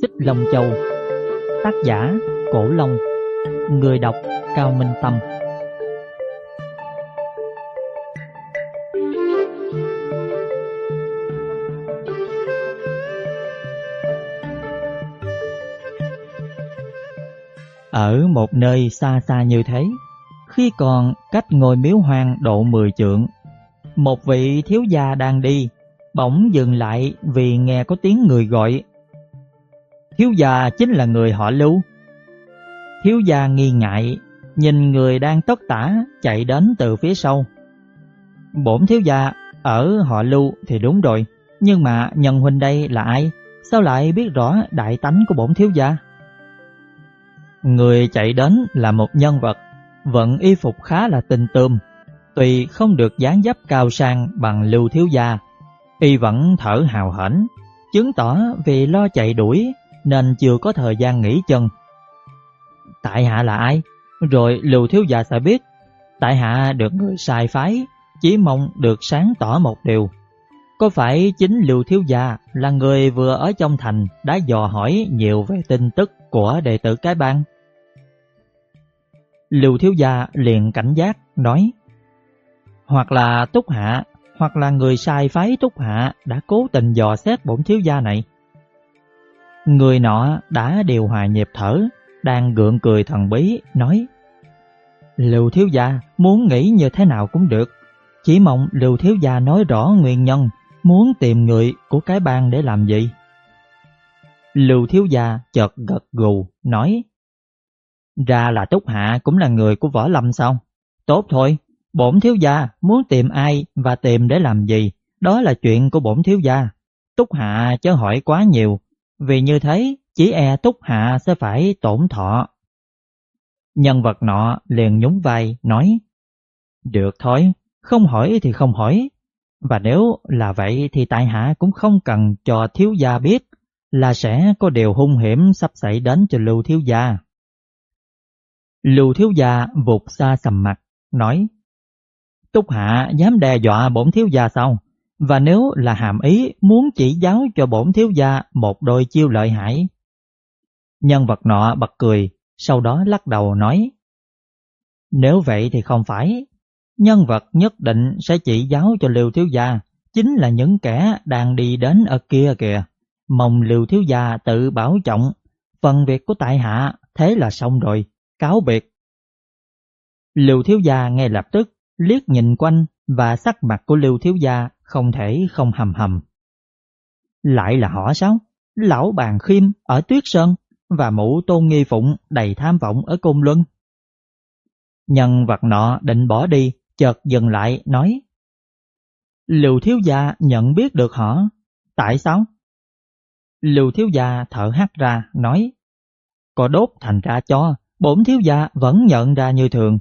Xích Long Châu. Tác giả Cổ Long. Người đọc Cao Minh Tâm. Ở một nơi xa xa như thế, Khi còn cách ngôi miếu hoang độ mười trượng, Một vị thiếu gia đang đi, Bỗng dừng lại vì nghe có tiếng người gọi. Thiếu gia chính là người họ lưu. Thiếu gia nghi ngại, Nhìn người đang tất tả, chạy đến từ phía sau. Bổn thiếu gia, ở họ lưu thì đúng rồi, Nhưng mà nhân huynh đây là ai? Sao lại biết rõ đại tánh của bổn thiếu gia? Người chạy đến là một nhân vật, Vận y phục khá là tinh tươm, Tuy không được dáng dấp cao sang bằng lưu thiếu gia, Y vẫn thở hào hển, Chứng tỏ vì lo chạy đuổi nên chưa có thời gian nghỉ chân. Tại hạ là ai? Rồi lưu thiếu gia sẽ biết. Tại hạ được người sai phái Chỉ mong được sáng tỏ một điều. Có phải chính lưu thiếu gia Là người vừa ở trong thành Đã dò hỏi nhiều về tin tức Của đệ tử cái bang? Lưu thiếu gia liền cảnh giác, nói, Hoặc là túc hạ, Hoặc là người sai phái túc hạ Đã cố tình dò xét bổn thiếu gia này. Người nọ đã điều hòa nhịp thở Đang gượng cười thần bí Nói Lưu thiếu gia muốn nghĩ như thế nào cũng được Chỉ mong Lưu thiếu gia nói rõ nguyên nhân Muốn tìm người của cái bang để làm gì Lưu thiếu gia chợt gật gù Nói ra là Túc Hạ cũng là người của Võ Lâm sao? Tốt thôi, bổn thiếu gia muốn tìm ai và tìm để làm gì, đó là chuyện của bổn thiếu gia. Túc Hạ chớ hỏi quá nhiều, vì như thế chỉ e Túc Hạ sẽ phải tổn thọ. Nhân vật nọ liền nhún vai nói, Được thôi, không hỏi thì không hỏi. Và nếu là vậy thì tại hạ cũng không cần cho thiếu gia biết là sẽ có điều hung hiểm sắp xảy đến cho lưu thiếu gia. Lưu thiếu gia vụt xa sầm mặt, nói Túc Hạ dám đe dọa bổn thiếu gia sao? Và nếu là hàm ý muốn chỉ giáo cho bổn thiếu gia một đôi chiêu lợi hại. Nhân vật nọ bật cười, sau đó lắc đầu nói Nếu vậy thì không phải, nhân vật nhất định sẽ chỉ giáo cho Lưu thiếu gia, chính là những kẻ đang đi đến ở kia kìa. Mong Lưu thiếu gia tự bảo trọng, phần việc của tại hạ thế là xong rồi cáo biệt. Lưu thiếu gia ngay lập tức liếc nhìn quanh và sắc mặt của Lưu thiếu gia không thể không hầm hầm. Lại là họ sao? Lão bàn khiêm ở Tuyết Sơn và mụ tôn nghi phụng đầy tham vọng ở Côn Luân. Nhân vật nọ định bỏ đi, chợt dừng lại nói Lưu thiếu gia nhận biết được họ, tại sao? Lưu thiếu gia thở hắt ra nói Có đốt thành ra cho Bổn thiếu gia vẫn nhận ra như thường,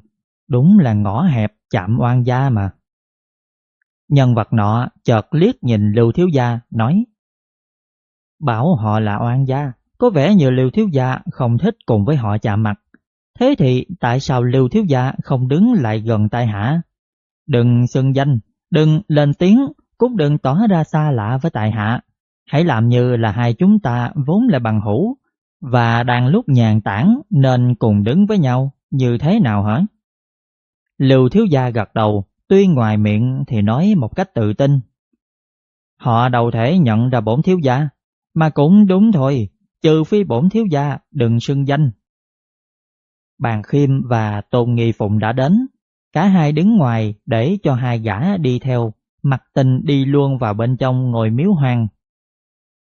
đúng là ngõ hẹp chạm oan gia mà. Nhân vật nọ chợt liếc nhìn Lưu thiếu gia nói Bảo họ là oan gia, có vẻ như Lưu thiếu gia không thích cùng với họ chạm mặt. Thế thì tại sao Lưu thiếu gia không đứng lại gần tai hạ? Đừng xưng danh, đừng lên tiếng, cũng đừng tỏ ra xa lạ với tại hạ. Hãy làm như là hai chúng ta vốn là bằng hữu, và đang lúc nhàn tản nên cùng đứng với nhau như thế nào hả? Lưu thiếu gia gật đầu, tuy ngoài miệng thì nói một cách tự tin. Họ đâu thể nhận ra bổn thiếu gia, mà cũng đúng thôi, trừ phi bổn thiếu gia đừng xưng danh. Bàn Khiêm và Tôn Nghi Phụng đã đến, cả hai đứng ngoài để cho hai gã đi theo, mặt tình đi luôn vào bên trong ngồi miếu hoang.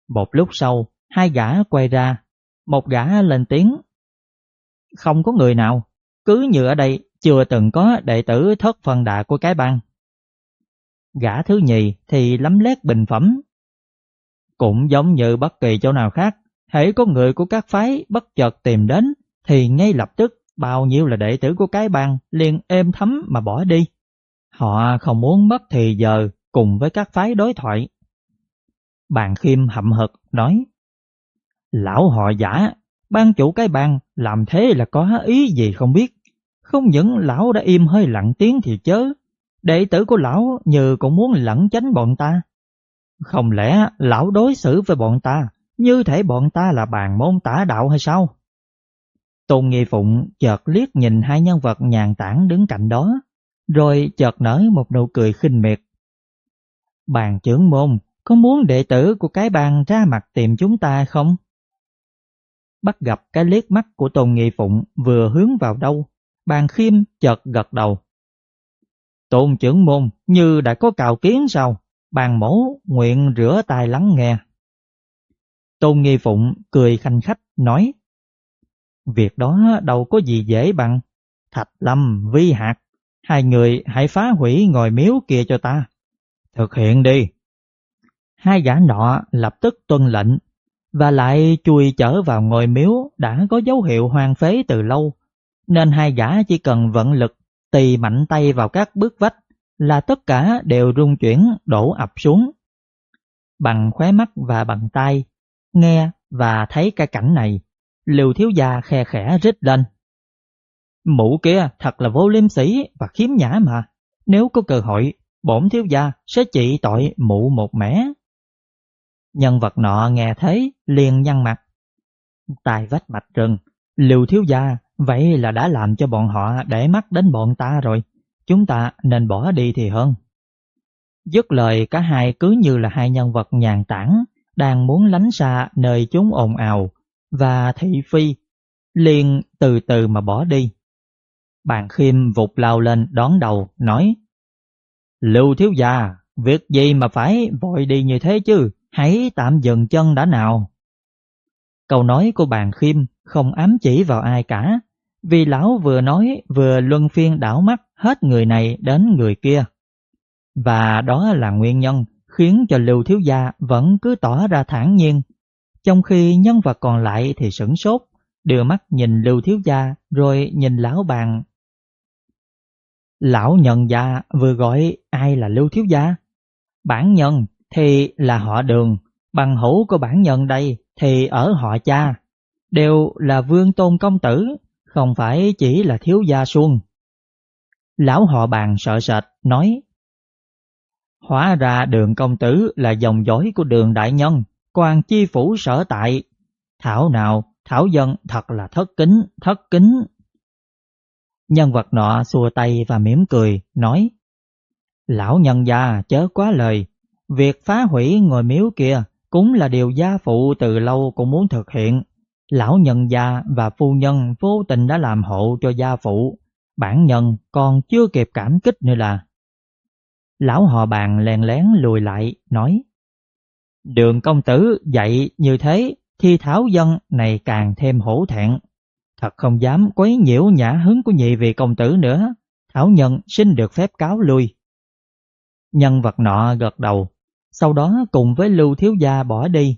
Một lúc sau, hai gã quay ra một gã lên tiếng. Không có người nào, cứ như ở đây chưa từng có đệ tử thất phần đà của cái bang. Gã thứ nhì thì lắm lét bình phẩm. Cũng giống như bất kỳ chỗ nào khác, hãy có người của các phái bất chợt tìm đến, thì ngay lập tức bao nhiêu là đệ tử của cái bang liền êm thấm mà bỏ đi. Họ không muốn mất thì giờ cùng với các phái đối thoại. Bàn khiêm hậm hực nói Lão họ giả, ban chủ cái bang làm thế là có ý gì không biết. Không những lão đã im hơi lặng tiếng thì chớ, đệ tử của lão như cũng muốn lẩn tránh bọn ta. Không lẽ lão đối xử với bọn ta như thể bọn ta là bàn môn tả đạo hay sao? Tôn Nghi Phụng chợt liếc nhìn hai nhân vật nhàn tản đứng cạnh đó, rồi chợt nở một nụ cười khinh miệt. Bàn trưởng môn có muốn đệ tử của cái bàn ra mặt tìm chúng ta không? Bắt gặp cái liếc mắt của Tôn Nghi Phụng vừa hướng vào đâu, bàn khiêm chợt gật đầu. Tôn trưởng môn như đã có cào kiến sao? Bàn mẫu nguyện rửa tay lắng nghe. Tôn Nghi Phụng cười khanh khách nói Việc đó đâu có gì dễ bằng Thạch Lâm, Vi Hạt Hai người hãy phá hủy ngồi miếu kia cho ta Thực hiện đi Hai gã nọ lập tức tuân lệnh Và lại chui trở vào ngồi miếu đã có dấu hiệu hoang phế từ lâu nên hai gã chỉ cần vận lực tì mạnh tay vào các bước vách là tất cả đều rung chuyển đổ ập xuống. Bằng khóe mắt và bằng tay, nghe và thấy cái cảnh này, liều thiếu gia khe khẽ rít lên. Mụ kia thật là vô liêm sỉ và khiếm nhã mà, nếu có cơ hội, bổn thiếu gia sẽ trị tội mụ một mẻ. Nhân vật nọ nghe thấy liền nhăn mặt. Tài vách mạch rừng, liều thiếu gia vậy là đã làm cho bọn họ để mắt đến bọn ta rồi, chúng ta nên bỏ đi thì hơn. Dứt lời cả hai cứ như là hai nhân vật nhàn tản đang muốn lánh xa nơi chúng ồn ào và thị phi, liền từ từ mà bỏ đi. Bàn khiêm vụt lao lên đón đầu, nói Lưu thiếu gia, việc gì mà phải vội đi như thế chứ, hãy tạm dừng chân đã nào. Câu nói của bàn khiêm không ám chỉ vào ai cả, vì lão vừa nói vừa luân phiên đảo mắt hết người này đến người kia. Và đó là nguyên nhân khiến cho Lưu Thiếu Gia vẫn cứ tỏ ra thản nhiên, trong khi nhân vật còn lại thì sửng sốt, đưa mắt nhìn Lưu Thiếu Gia rồi nhìn lão bàn. Lão nhận gia vừa gọi ai là Lưu Thiếu Gia? Bản nhân thì là họ đường, bằng hữu của bản nhân đây thì ở họ cha, đều là vương tôn công tử, không phải chỉ là thiếu gia xuân. Lão họ bàn sợ sệt, nói Hóa ra đường công tử là dòng dõi của đường đại nhân, quan chi phủ sở tại. Thảo nào, Thảo dân thật là thất kính, thất kính. Nhân vật nọ xua tay và mỉm cười, nói Lão nhân gia chớ quá lời, việc phá hủy ngôi miếu kia cũng là điều gia phụ từ lâu cũng muốn thực hiện. Lão nhân gia và phu nhân vô tình đã làm hộ cho gia phụ, bản nhân còn chưa kịp cảm kích nữa là. Lão họ bàn lèn lén lùi lại, nói Đường công tử dạy như thế thì thảo dân này càng thêm hổ thẹn. Thật không dám quấy nhiễu nhã hứng của nhị vị công tử nữa. Thảo nhân xin được phép cáo lui. Nhân vật nọ gật đầu, sau đó cùng với Lưu Thiếu Gia bỏ đi.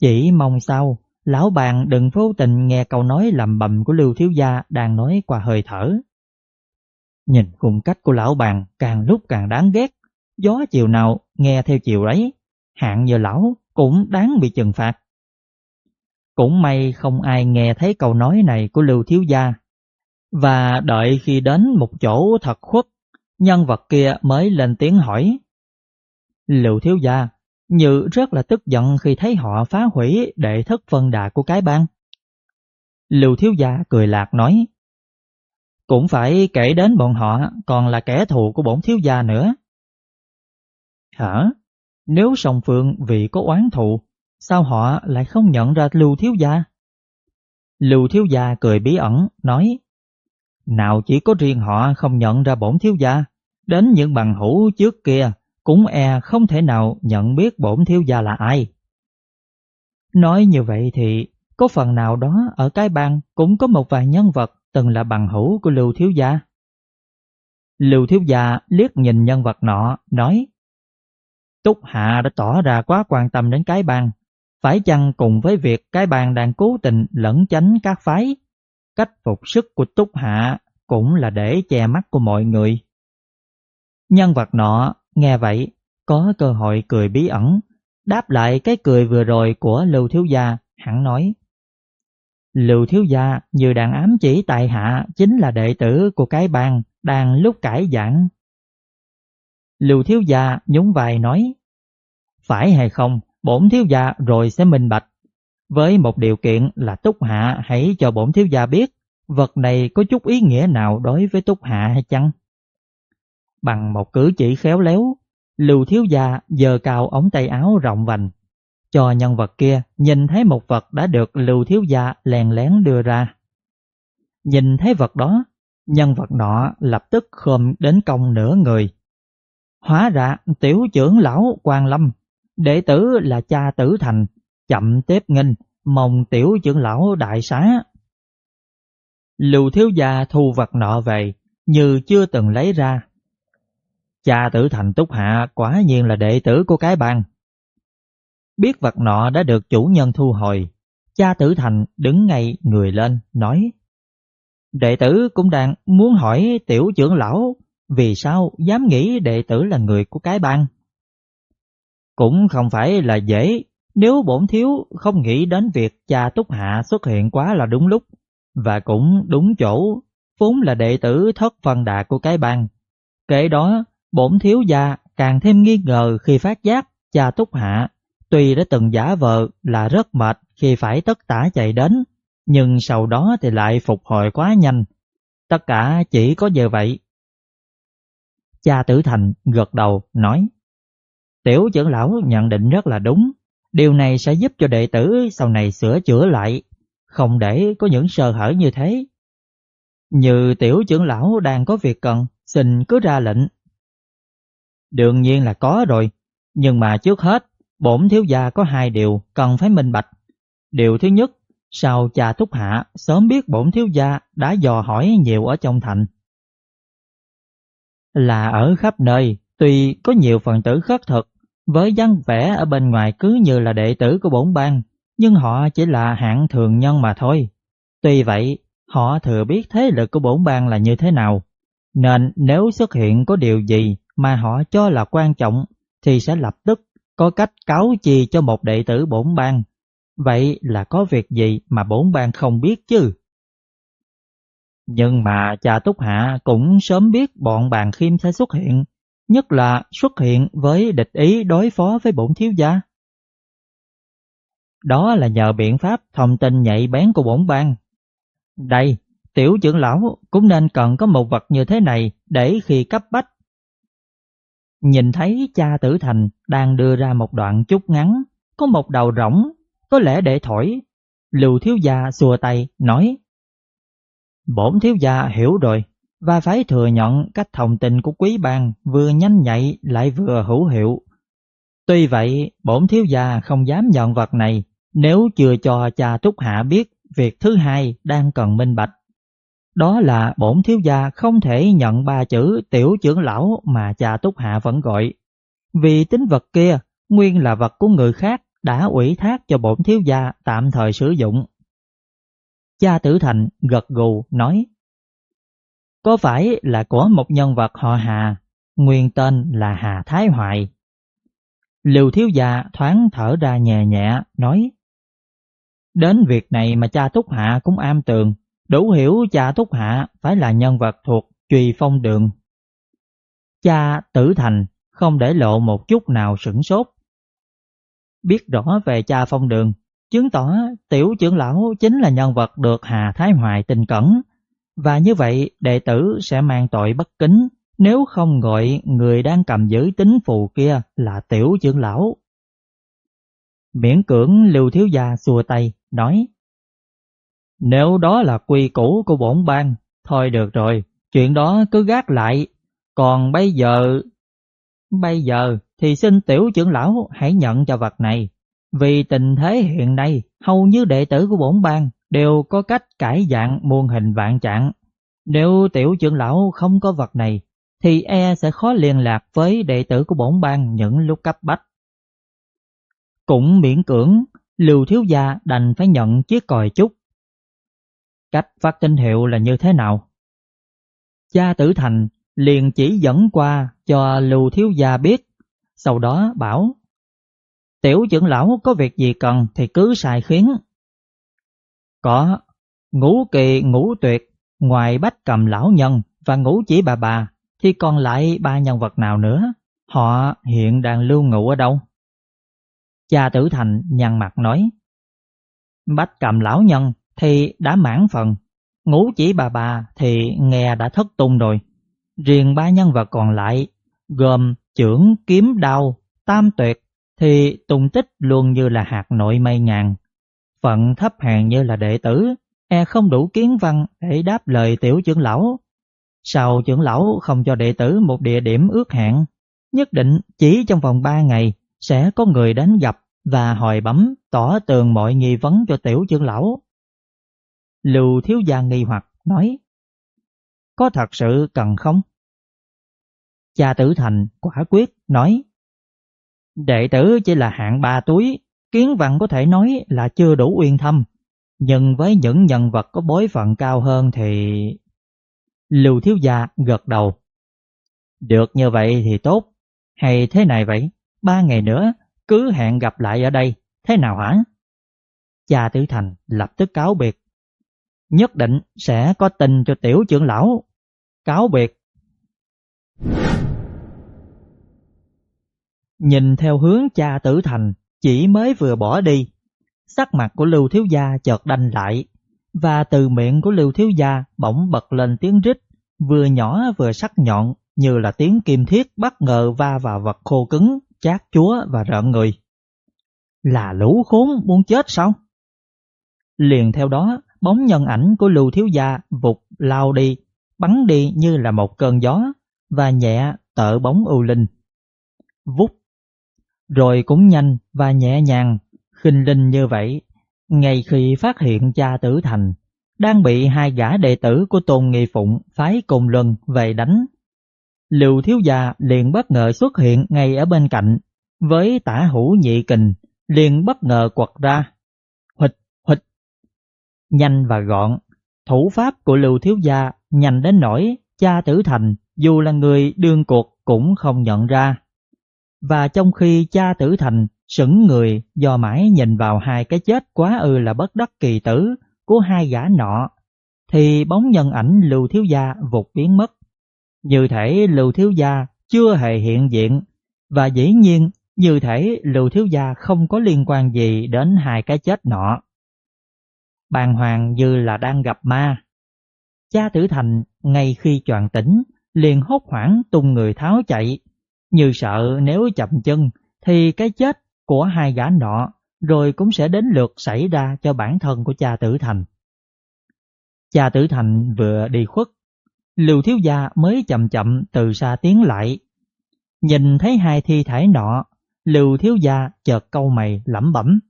Chỉ mong sao, lão bạn đừng vô tình nghe câu nói lầm bầm của Lưu Thiếu Gia đang nói qua hơi thở. Nhìn cùng cách của lão bạn càng lúc càng đáng ghét, gió chiều nào nghe theo chiều ấy, hạng giờ lão cũng đáng bị trừng phạt. Cũng may không ai nghe thấy câu nói này của Lưu Thiếu Gia. Và đợi khi đến một chỗ thật khuất, nhân vật kia mới lên tiếng hỏi. Lưu Thiếu Gia, Như rất là tức giận khi thấy họ phá hủy đệ thất phân đà của cái bang. Lưu Thiếu Gia cười lạc nói, cũng phải kể đến bọn họ còn là kẻ thù của bổn thiếu gia nữa. Hả? Nếu song phương vì có oán thù, sao họ lại không nhận ra Lưu Thiếu Gia? Lưu Thiếu Gia cười bí ẩn, nói Nào chỉ có riêng họ không nhận ra bổn thiếu gia, đến những bằng hữu trước kia cũng e không thể nào nhận biết bổn thiếu gia là ai. Nói như vậy thì có phần nào đó ở cái bang cũng có một vài nhân vật từng là bằng hữu của Lưu Thiếu Gia. Lưu Thiếu Gia liếc nhìn nhân vật nọ, nói Túc Hạ đã tỏ ra quá quan tâm đến cái bang, phải chăng cùng với việc cái bang đang cố tình lẫn tránh các phái, cách phục sức của Túc Hạ cũng là để che mắt của mọi người. Nhân vật nọ nghe vậy có cơ hội cười bí ẩn, đáp lại cái cười vừa rồi của Lưu Thiếu Gia, hẳn nói Lưu thiếu gia như đang ám chỉ tại hạ chính là đệ tử của cái bang đang lúc cải giảng. Lưu thiếu gia nhún vai nói Phải hay không, bổn thiếu gia rồi sẽ minh bạch với một điều kiện là Túc Hạ hãy cho bổn thiếu gia biết vật này có chút ý nghĩa nào đối với Túc Hạ hay chăng? Bằng một cử chỉ khéo léo, Lưu thiếu gia giờ cao ống tay áo rộng vành, cho nhân vật kia nhìn thấy một vật đã được Lưu thiếu gia lèn lén đưa ra. Nhìn thấy vật đó, nhân vật nọ lập tức khom đến công nửa người. Hóa ra tiểu trưởng lão Quang Lâm, đệ tử là cha tử thành, chậm tiếp nghinh, mong tiểu trưởng lão đại xá. Lưu thiếu gia thu vật nọ về, như chưa từng lấy ra. Cha tử thành túc hạ quả nhiên là đệ tử của cái bang. Biết vật nọ đã được chủ nhân thu hồi, cha tử thành đứng ngay người lên, nói Đệ tử cũng đang muốn hỏi tiểu trưởng lão vì sao dám nghĩ đệ tử là người của cái bang. Cũng không phải là dễ nếu bổn thiếu không nghĩ đến việc cha Túc Hạ xuất hiện quá là đúng lúc và cũng đúng chỗ, vốn là đệ tử thất phân đà của cái bang. Kể đó, bổn thiếu gia càng thêm nghi ngờ khi phát giác cha Túc Hạ tuy đã từng giả vờ là rất mệt khi phải tất tả chạy đến, nhưng sau đó thì lại phục hồi quá nhanh. Tất cả chỉ có giờ vậy. Cha Tử Thành gật đầu nói Tiểu trưởng lão nhận định rất là đúng Điều này sẽ giúp cho đệ tử sau này sửa chữa lại Không để có những sơ hở như thế Như tiểu trưởng lão đang có việc cần Xin cứ ra lệnh Đương nhiên là có rồi Nhưng mà trước hết Bổn thiếu gia có hai điều cần phải minh bạch Điều thứ nhất Sao cha thúc Hạ sớm biết bổn thiếu gia đã dò hỏi nhiều ở trong thành là ở khắp nơi, tuy có nhiều phần tử khất thực, với văn vẻ ở bên ngoài cứ như là đệ tử của bổn bang, nhưng họ chỉ là hạng thường nhân mà thôi. Tuy vậy, họ thừa biết thế lực của bổn bang là như thế nào, nên nếu xuất hiện có điều gì mà họ cho là quan trọng thì sẽ lập tức có cách cáo chi cho một đệ tử bổn bang. Vậy là có việc gì mà bổn bang không biết chứ? Nhưng mà cha Túc Hạ cũng sớm biết bọn bàn khiêm sẽ xuất hiện, nhất là xuất hiện với địch ý đối phó với bổn thiếu gia. Đó là nhờ biện pháp thông tin nhạy bén của bổn bang. Đây, tiểu trưởng lão cũng nên cần có một vật như thế này để khi cấp bách. Nhìn thấy cha tử thành đang đưa ra một đoạn chút ngắn, có một đầu rỗng, có lẽ để thổi. Lưu thiếu gia xua tay, nói Bổn thiếu gia hiểu rồi và phải thừa nhận cách thông tin của quý bang vừa nhanh nhạy lại vừa hữu hiệu. Tuy vậy, bổn thiếu gia không dám nhận vật này nếu chưa cho cha Trúc Hạ biết việc thứ hai đang cần minh bạch. Đó là bổn thiếu gia không thể nhận ba chữ tiểu trưởng lão mà cha Túc Hạ vẫn gọi. Vì tính vật kia nguyên là vật của người khác đã ủy thác cho bổn thiếu gia tạm thời sử dụng. Cha Tử Thành gật gù nói Có phải là của một nhân vật họ Hà, nguyên tên là Hà Thái Hoài? Lưu Thiếu Gia thoáng thở ra nhẹ nhẹ nói Đến việc này mà cha Túc Hạ cũng am tường, đủ hiểu cha thúc Hạ phải là nhân vật thuộc Trùy Phong Đường. Cha Tử Thành không để lộ một chút nào sửng sốt. Biết rõ về cha Phong Đường, chứng tỏ tiểu trưởng lão chính là nhân vật được Hà Thái Hoài tình cẩn, và như vậy đệ tử sẽ mang tội bất kính nếu không gọi người đang cầm giữ tính phù kia là tiểu trưởng lão. Miễn cưỡng Lưu Thiếu Gia xua tay, nói nếu đó là quy củ của bổn bang, thôi được rồi, chuyện đó cứ gác lại, còn bây giờ... Bây giờ thì xin tiểu trưởng lão hãy nhận cho vật này. Vì tình thế hiện nay, hầu như đệ tử của bổn bang đều có cách cải dạng muôn hình vạn trạng. Nếu tiểu trưởng lão không có vật này, thì e sẽ khó liên lạc với đệ tử của bổn bang những lúc cấp bách. Cũng miễn cưỡng, Lưu Thiếu Gia đành phải nhận chiếc còi chút. Cách phát tín hiệu là như thế nào? Cha Tử Thành liền chỉ dẫn qua cho Lưu Thiếu Gia biết, sau đó bảo Tiểu trưởng lão có việc gì cần thì cứ xài khiến. Có, ngũ kỳ ngũ tuyệt, ngoài bách cầm lão nhân và ngũ chỉ bà bà, thì còn lại ba nhân vật nào nữa? Họ hiện đang lưu ngụ ở đâu? Cha tử thành nhăn mặt nói, Bách cầm lão nhân thì đã mãn phần, ngũ chỉ bà bà thì nghe đã thất tung rồi. Riêng ba nhân vật còn lại gồm trưởng kiếm đao, tam tuyệt thì tung tích luôn như là hạt nội mây ngàn. Phận thấp hèn như là đệ tử, e không đủ kiến văn để đáp lời tiểu trưởng lão. Sau trưởng lão không cho đệ tử một địa điểm ước hẹn, nhất định chỉ trong vòng ba ngày sẽ có người đến gặp và hỏi bấm tỏ tường mọi nghi vấn cho tiểu trưởng lão. Lưu thiếu gia nghi hoặc nói Có thật sự cần không? Cha tử thành quả quyết nói Đệ tử chỉ là hạng ba túi, kiến văn có thể nói là chưa đủ uyên thâm, nhưng với những nhân vật có bối phận cao hơn thì... Lưu thiếu gia gật đầu. Được như vậy thì tốt, hay thế này vậy, ba ngày nữa cứ hẹn gặp lại ở đây, thế nào hả? Cha tử thành lập tức cáo biệt. Nhất định sẽ có tình cho tiểu trưởng lão. Cáo biệt. Nhìn theo hướng cha tử thành chỉ mới vừa bỏ đi, sắc mặt của Lưu Thiếu Gia chợt đanh lại, và từ miệng của Lưu Thiếu Gia bỗng bật lên tiếng rít, vừa nhỏ vừa sắc nhọn như là tiếng kim thiết bất ngờ va vào vật khô cứng, chát chúa và rợn người. Là lũ khốn muốn chết sao? Liền theo đó, bóng nhân ảnh của Lưu Thiếu Gia vụt lao đi, bắn đi như là một cơn gió, và nhẹ tợ bóng ưu linh. Vút rồi cũng nhanh và nhẹ nhàng, khinh linh như vậy, ngay khi phát hiện cha tử thành, đang bị hai gã đệ tử của Tôn Nghi Phụng phái cùng luân về đánh. Lưu thiếu gia liền bất ngờ xuất hiện ngay ở bên cạnh, với tả hữu nhị kình, liền bất ngờ quật ra. Nhanh và gọn, thủ pháp của Lưu thiếu gia nhanh đến nỗi cha tử thành dù là người đương cuộc cũng không nhận ra. Và trong khi cha tử thành sững người do mãi nhìn vào hai cái chết quá ư là bất đắc kỳ tử của hai gã nọ, thì bóng nhân ảnh Lưu Thiếu Gia vụt biến mất. Như thể Lưu Thiếu Gia chưa hề hiện diện, và dĩ nhiên như thể Lưu Thiếu Gia không có liên quan gì đến hai cái chết nọ. Bàn hoàng như là đang gặp ma. Cha tử thành ngay khi choàng tỉnh liền hốt hoảng tung người tháo chạy như sợ nếu chậm chân thì cái chết của hai gã nọ rồi cũng sẽ đến lượt xảy ra cho bản thân của cha tử thành. Cha tử thành vừa đi khuất, Lưu thiếu gia mới chậm chậm từ xa tiến lại. Nhìn thấy hai thi thể nọ, Lưu thiếu gia chợt câu mày lẩm bẩm.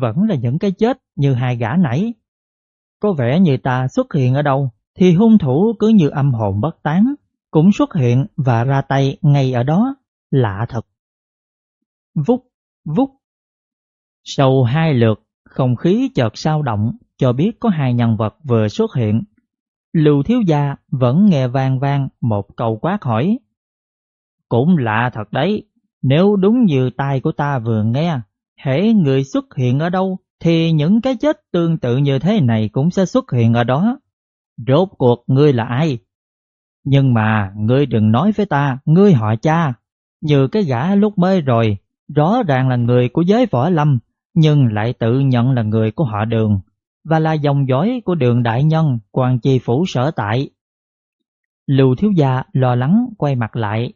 Vẫn là những cái chết như hai gã nãy. Có vẻ như ta xuất hiện ở đâu thì hung thủ cứ như âm hồn bất tán cũng xuất hiện và ra tay ngay ở đó, lạ thật. Vút, vút. Sau hai lượt, không khí chợt sao động cho biết có hai nhân vật vừa xuất hiện. Lưu thiếu gia vẫn nghe vang vang một câu quát hỏi. Cũng lạ thật đấy, nếu đúng như tai của ta vừa nghe, hễ người xuất hiện ở đâu thì những cái chết tương tự như thế này cũng sẽ xuất hiện ở đó. Rốt cuộc ngươi là ai? Nhưng mà ngươi đừng nói với ta, ngươi họ cha, như cái gã lúc mới rồi, rõ ràng là người của giới võ lâm, nhưng lại tự nhận là người của họ đường, và là dòng dõi của đường đại nhân, quan chi phủ sở tại. Lưu thiếu gia lo lắng quay mặt lại.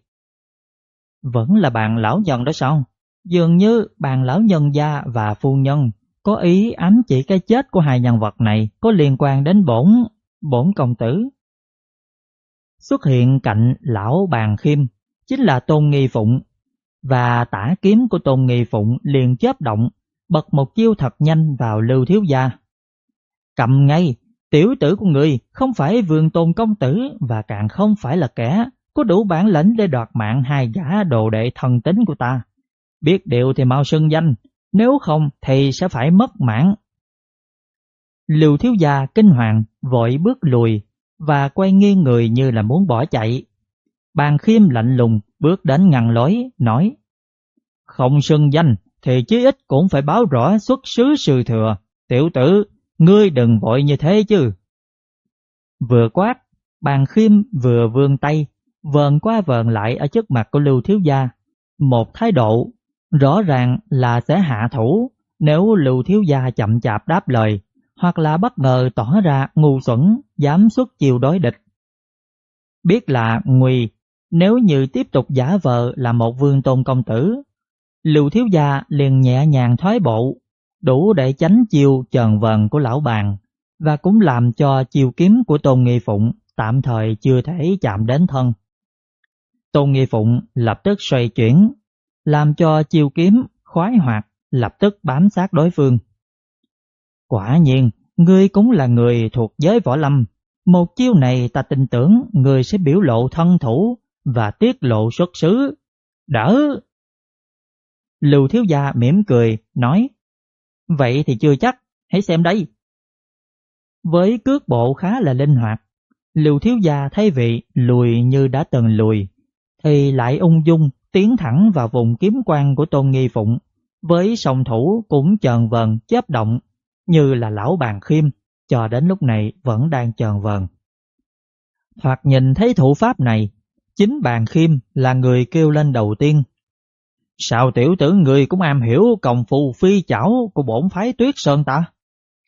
Vẫn là bạn lão nhân đó sao? Dường như bàn lão nhân gia và phu nhân có ý ám chỉ cái chết của hai nhân vật này có liên quan đến bổn, bổn công tử. Xuất hiện cạnh lão bàn khiêm chính là Tôn Nghi Phụng và tả kiếm của Tôn Nghi Phụng liền chớp động bật một chiêu thật nhanh vào Lưu Thiếu Gia. Cầm ngay, tiểu tử của người không phải vườn tôn công tử và càng không phải là kẻ có đủ bản lĩnh để đoạt mạng hai gã đồ đệ thần tính của ta. Biết điều thì mau xưng danh, nếu không thì sẽ phải mất mạng. Lưu thiếu gia kinh hoàng vội bước lùi và quay nghiêng người như là muốn bỏ chạy. Bàn khiêm lạnh lùng bước đến ngăn lối, nói Không xưng danh thì chí ít cũng phải báo rõ xuất xứ sự thừa. Tiểu tử, ngươi đừng vội như thế chứ. Vừa quát, bàn khiêm vừa vươn tay, vờn qua vờn lại ở trước mặt của Lưu Thiếu Gia. Một thái độ rõ ràng là sẽ hạ thủ nếu Lưu Thiếu Gia chậm chạp đáp lời, hoặc là bất ngờ tỏ ra ngu xuẩn, dám xuất chiêu đối địch. Biết là nguy, nếu như tiếp tục giả vờ là một vương tôn công tử, Lưu Thiếu Gia liền nhẹ nhàng thoái bộ, đủ để tránh chiêu trần vần của lão bàn, và cũng làm cho chiêu kiếm của Tôn Nghi Phụng tạm thời chưa thể chạm đến thân. Tôn Nghi Phụng lập tức xoay chuyển, làm cho chiêu kiếm khoái hoạt lập tức bám sát đối phương. Quả nhiên, ngươi cũng là người thuộc giới võ lâm. Một chiêu này ta tin tưởng người sẽ biểu lộ thân thủ và tiết lộ xuất xứ. Đỡ! Lưu thiếu gia mỉm cười, nói Vậy thì chưa chắc, hãy xem đây. Với cước bộ khá là linh hoạt, Lưu thiếu gia thay vị lùi như đã từng lùi, thì lại ung dung tiến thẳng vào vùng kiếm quan của Tôn Nghi Phụng, với song thủ cũng chờn vần chớp động như là lão bàn khiêm, cho đến lúc này vẫn đang chờn vần. Thoạt nhìn thấy thủ pháp này, chính bàn khiêm là người kêu lên đầu tiên. Sao tiểu tử người cũng am hiểu công phu phi chảo của bổn phái tuyết sơn ta?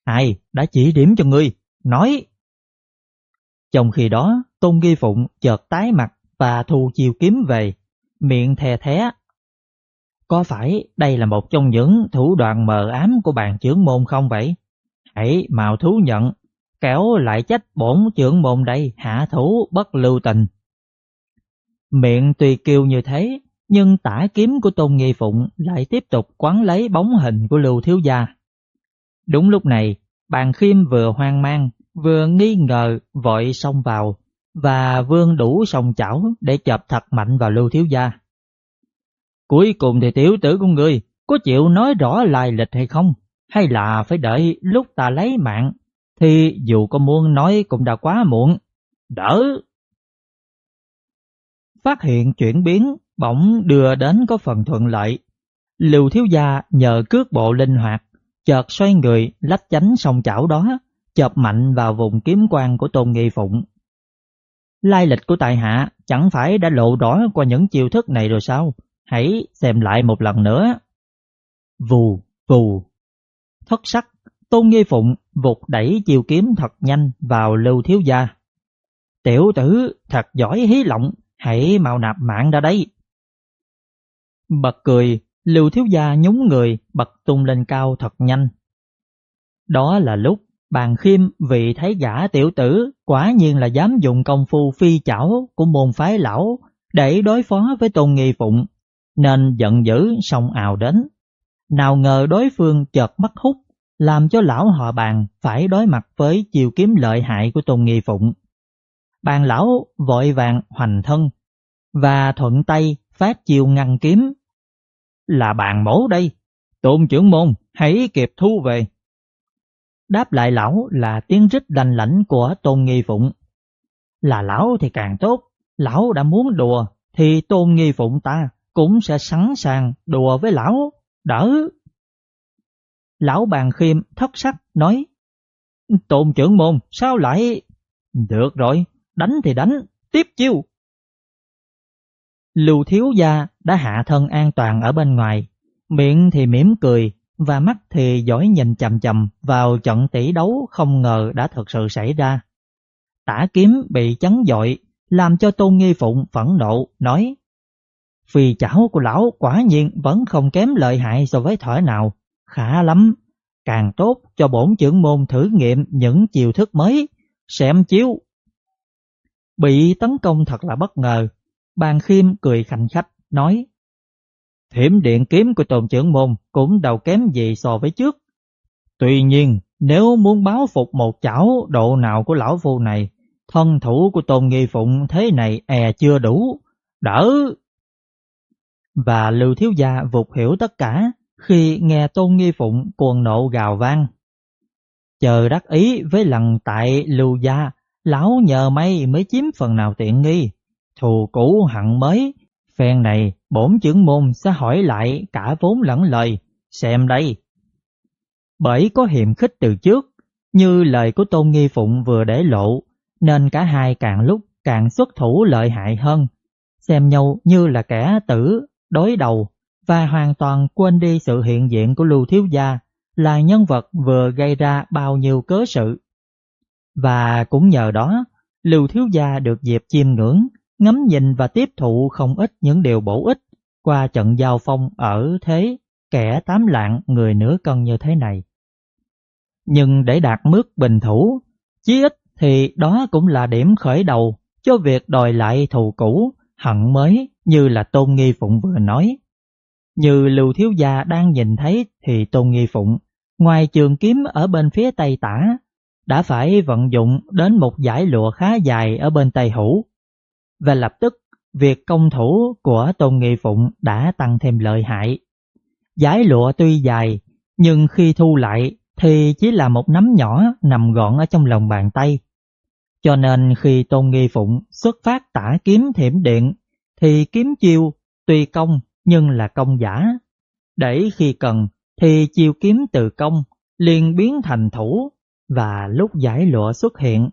Ai đã chỉ điểm cho ngươi? Nói! Trong khi đó, Tôn Ghi Phụng chợt tái mặt và thu chiều kiếm về, miệng thè thé. Có phải đây là một trong những thủ đoạn mờ ám của bàn trưởng môn không vậy? Hãy mạo thú nhận, kéo lại trách bổn trưởng môn đây hạ thủ bất lưu tình. Miệng tùy kiêu như thế, nhưng tả kiếm của Tôn Nghi Phụng lại tiếp tục quán lấy bóng hình của Lưu Thiếu Gia. Đúng lúc này, bàn khiêm vừa hoang mang, vừa nghi ngờ vội xông vào và vương đủ sòng chảo để chập thật mạnh vào Lưu Thiếu Gia. Cuối cùng thì tiểu tử của ngươi có chịu nói rõ lai lịch hay không? Hay là phải đợi lúc ta lấy mạng thì dù có muốn nói cũng đã quá muộn. Đỡ! Phát hiện chuyển biến bỗng đưa đến có phần thuận lợi. Lưu thiếu gia nhờ cước bộ linh hoạt, chợt xoay người lách chánh song chảo đó, chập mạnh vào vùng kiếm quan của Tôn Nghi Phụng. Lai lịch của tài hạ chẳng phải đã lộ rõ qua những chiêu thức này rồi sao? Hãy xem lại một lần nữa. Vù, vù. Thất sắc, Tôn Nghi Phụng vụt đẩy chiêu kiếm thật nhanh vào lưu thiếu gia. Tiểu tử thật giỏi hí lộng, hãy mau nạp mạng ra đây. Bật cười, lưu thiếu gia nhúng người bật tung lên cao thật nhanh. Đó là lúc bàn khiêm vì thấy gã tiểu tử quả nhiên là dám dùng công phu phi chảo của môn phái lão để đối phó với tôn nghi phụng, nên giận dữ song ào đến. Nào ngờ đối phương chợt bắt hút, làm cho lão họ bàn phải đối mặt với chiều kiếm lợi hại của tôn nghi phụng. Bàn lão vội vàng hoành thân và thuận tay phát chiều ngăn kiếm. Là bàn mổ đây, tôn trưởng môn hãy kịp thu về. Đáp lại lão là tiếng rít đành lãnh của Tôn Nghi Phụng. Là lão thì càng tốt, lão đã muốn đùa thì Tôn Nghi Phụng ta cũng sẽ sẵn sàng đùa với lão, đỡ. Lão bàn khiêm thất sắc nói, Tôn trưởng môn sao lại... Được rồi, đánh thì đánh, tiếp chiêu. Lưu thiếu gia đã hạ thân an toàn ở bên ngoài, miệng thì mỉm cười, và mắt thì dõi nhìn chầm chầm vào trận tỷ đấu không ngờ đã thực sự xảy ra. Tả kiếm bị chấn dội, làm cho Tôn Nghi Phụng phẫn nộ, nói Phi chảo của lão quả nhiên vẫn không kém lợi hại so với thỏi nào, khá lắm, càng tốt cho bổn trưởng môn thử nghiệm những chiều thức mới, xem chiếu. Bị tấn công thật là bất ngờ, bàn khiêm cười khanh khách, nói Thiểm điện kiếm của tôn trưởng môn cũng đâu kém gì so với trước. Tuy nhiên, nếu muốn báo phục một chảo độ nào của lão phu này, thân thủ của tôn nghi phụng thế này e chưa đủ, đỡ. Và Lưu Thiếu Gia vụt hiểu tất cả khi nghe tôn nghi phụng cuồng nộ gào vang. Chờ đắc ý với lần tại Lưu Gia, lão nhờ may mới chiếm phần nào tiện nghi, thù cũ hận mới, phen này bổn trưởng môn sẽ hỏi lại cả vốn lẫn lời, xem đây. Bởi có hiểm khích từ trước, như lời của Tôn Nghi Phụng vừa để lộ, nên cả hai càng lúc càng xuất thủ lợi hại hơn, xem nhau như là kẻ tử, đối đầu và hoàn toàn quên đi sự hiện diện của Lưu Thiếu Gia là nhân vật vừa gây ra bao nhiêu cớ sự. Và cũng nhờ đó, Lưu Thiếu Gia được dịp chiêm ngưỡng, ngắm nhìn và tiếp thụ không ít những điều bổ ích qua trận giao phong ở thế kẻ tám lạng người nửa cân như thế này. Nhưng để đạt mức bình thủ, chí ít thì đó cũng là điểm khởi đầu cho việc đòi lại thù cũ, hận mới như là Tôn Nghi Phụng vừa nói. Như Lưu Thiếu Gia đang nhìn thấy thì Tôn Nghi Phụng, ngoài trường kiếm ở bên phía tây tả, đã phải vận dụng đến một giải lụa khá dài ở bên tây hữu. Và lập tức, việc công thủ của Tôn Nghi Phụng đã tăng thêm lợi hại. Giải lụa tuy dài, nhưng khi thu lại thì chỉ là một nắm nhỏ nằm gọn ở trong lòng bàn tay. Cho nên khi Tôn Nghi Phụng xuất phát tả kiếm thiểm điện, thì kiếm chiêu tuy công nhưng là công giả. Để khi cần thì chiêu kiếm từ công liền biến thành thủ và lúc giải lụa xuất hiện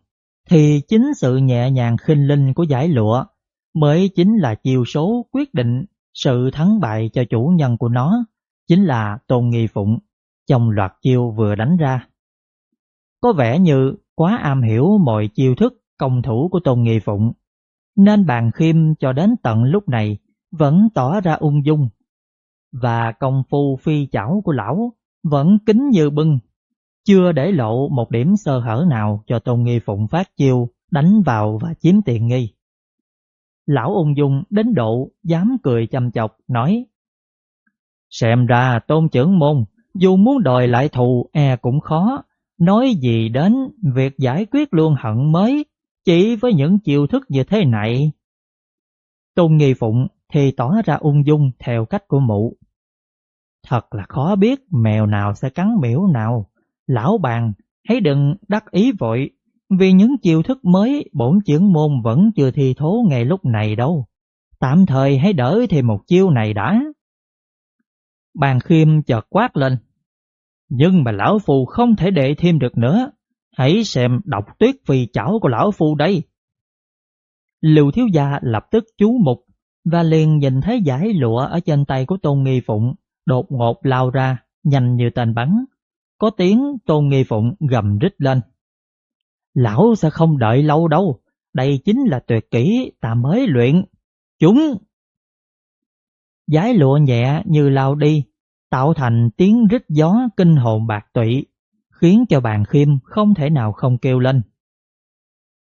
thì chính sự nhẹ nhàng khinh linh của giải lụa mới chính là chiều số quyết định sự thắng bại cho chủ nhân của nó, chính là Tôn Nghi Phụng trong loạt chiêu vừa đánh ra. Có vẻ như quá am hiểu mọi chiêu thức công thủ của Tôn Nghi Phụng, nên bàn khiêm cho đến tận lúc này vẫn tỏ ra ung dung, và công phu phi chảo của lão vẫn kính như bưng, chưa để lộ một điểm sơ hở nào cho Tôn Nghi Phụng phát chiêu, đánh vào và chiếm tiện nghi. Lão ung dung đến độ, dám cười chăm chọc, nói, Xem ra tôn trưởng môn, dù muốn đòi lại thù e cũng khó. Nói gì đến việc giải quyết luôn hận mới, Chỉ với những chiêu thức như thế này. Tôn Nghi Phụng thì tỏ ra ung dung theo cách của mụ. Thật là khó biết mèo nào sẽ cắn miễu nào. Lão bàn hãy đừng đắc ý vội vì những chiêu thức mới bổn trưởng môn vẫn chưa thi thố ngay lúc này đâu. Tạm thời hãy đỡ thêm một chiêu này đã. Bàn khiêm chợt quát lên. Nhưng mà lão phù không thể đệ thêm được nữa. Hãy xem đọc tuyết phi chảo của lão phù đây. Lưu thiếu gia lập tức chú mục và liền nhìn thấy giải lụa ở trên tay của Tôn Nghi Phụng đột ngột lao ra, nhanh như tên bắn. Có tiếng Tôn Nghi Phụng gầm rít lên. Lão sẽ không đợi lâu đâu, đây chính là tuyệt kỹ ta mới luyện. Chúng! Giái lụa nhẹ như lao đi, tạo thành tiếng rít gió kinh hồn bạc tụy, khiến cho bàn khiêm không thể nào không kêu lên.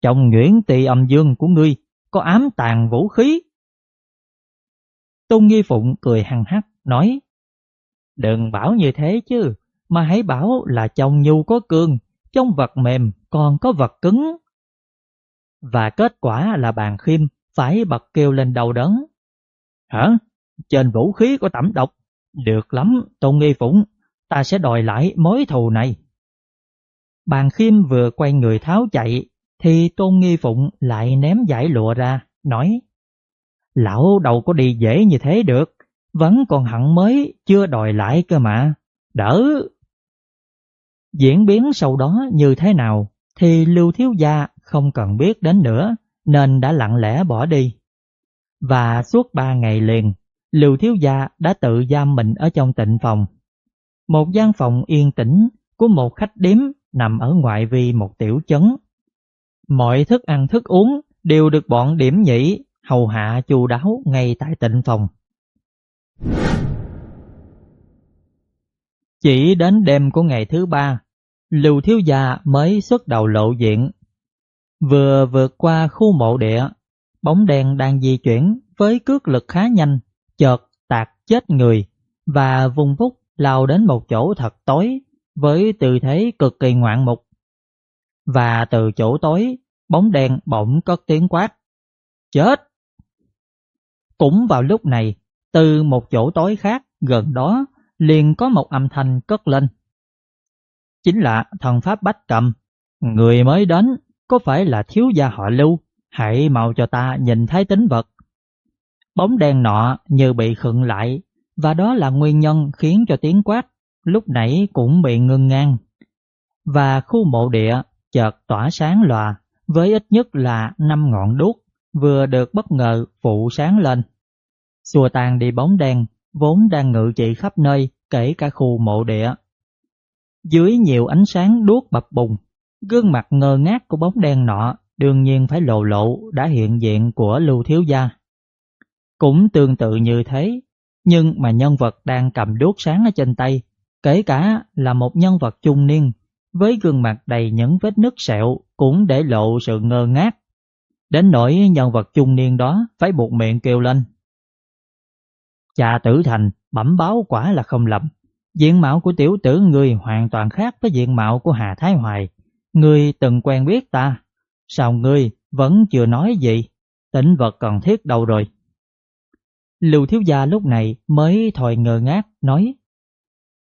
Trong nhuyễn tỳ âm dương của ngươi có ám tàn vũ khí. Tôn Nghi Phụng cười hằng hắc nói Đừng bảo như thế chứ, mà hãy bảo là chồng nhu có cương, trong vật mềm còn có vật cứng. Và kết quả là bàn khiêm phải bật kêu lên đầu đớn. Hả? Trên vũ khí có tẩm độc? Được lắm, Tôn Nghi Phụng, ta sẽ đòi lại mối thù này. Bàn khiêm vừa quay người tháo chạy, thì Tôn Nghi Phụng lại ném giải lụa ra, nói Lão đâu có đi dễ như thế được, vẫn còn hận mới chưa đòi lại cơ mà, đỡ. Diễn biến sau đó như thế nào thì Lưu Thiếu Gia không cần biết đến nữa nên đã lặng lẽ bỏ đi. Và suốt ba ngày liền, Lưu Thiếu Gia đã tự giam mình ở trong tịnh phòng. Một gian phòng yên tĩnh của một khách điếm nằm ở ngoại vi một tiểu chấn. Mọi thức ăn thức uống đều được bọn điểm nhĩ hầu hạ chu đáo ngay tại tịnh phòng. Chỉ đến đêm của ngày thứ ba Lưu Thiếu Gia mới xuất đầu lộ diện. Vừa vượt qua khu mộ địa, bóng đèn đang di chuyển với cước lực khá nhanh, chợt tạt chết người và vùng vút lao đến một chỗ thật tối với tư thế cực kỳ ngoạn mục. Và từ chỗ tối, bóng đèn bỗng cất tiếng quát. Chết! Cũng vào lúc này, từ một chỗ tối khác gần đó liền có một âm thanh cất lên chính là thần pháp bách cầm. Người mới đến có phải là thiếu gia họ lưu, hãy mau cho ta nhìn thấy tính vật. Bóng đèn nọ như bị khựng lại, và đó là nguyên nhân khiến cho tiếng quát lúc nãy cũng bị ngưng ngang. Và khu mộ địa chợt tỏa sáng lòa với ít nhất là năm ngọn đuốc vừa được bất ngờ phụ sáng lên. Xua tan đi bóng đen vốn đang ngự trị khắp nơi, kể cả khu mộ địa. Dưới nhiều ánh sáng đuốc bập bùng, gương mặt ngơ ngác của bóng đen nọ đương nhiên phải lộ lộ đã hiện diện của Lưu Thiếu Gia. Cũng tương tự như thế, nhưng mà nhân vật đang cầm đuốc sáng ở trên tay, kể cả là một nhân vật trung niên, với gương mặt đầy những vết nứt sẹo cũng để lộ sự ngơ ngác. Đến nỗi nhân vật trung niên đó phải buộc miệng kêu lên. Cha tử thành, bẩm báo quả là không lầm. Diện mạo của tiểu tử người hoàn toàn khác với diện mạo của Hà Thái Hoài. Người từng quen biết ta. Sao ngươi vẫn chưa nói gì? Tỉnh vật cần thiết đâu rồi? Lưu thiếu gia lúc này mới thòi ngờ ngác nói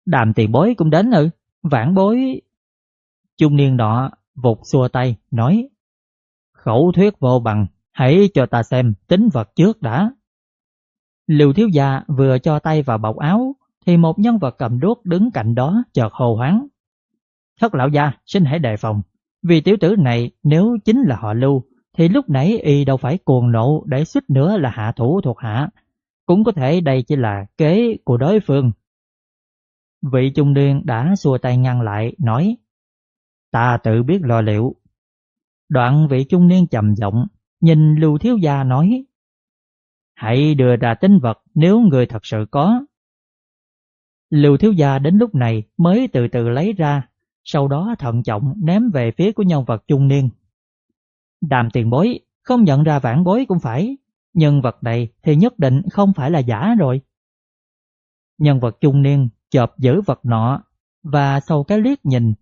Đàm tiền bối cũng đến ư? Vãn bối... Trung niên đó vụt xua tay nói Khẩu thuyết vô bằng, hãy cho ta xem tính vật trước đã. Lưu thiếu gia vừa cho tay vào bọc áo thì một nhân vật cầm đuốc đứng cạnh đó chợt hồ hoáng. Thất lão gia xin hãy đề phòng, vì tiểu tử này nếu chính là họ Lưu thì lúc nãy y đâu phải cuồng nộ để suýt nữa là hạ thủ thuộc hạ. Cũng có thể đây chỉ là kế của đối phương. Vị trung niên đã xua tay ngăn lại, nói Ta tự biết lo liệu. Đoạn vị trung niên trầm giọng, nhìn Lưu Thiếu Gia nói Hãy đưa ra tính vật nếu người thật sự có. Lưu Thiếu Gia đến lúc này mới từ từ lấy ra, sau đó thận trọng ném về phía của nhân vật trung niên. Đàm tiền bối, không nhận ra vãn bối cũng phải, nhân vật này thì nhất định không phải là giả rồi. Nhân vật trung niên chộp giữ vật nọ và sau cái liếc nhìn,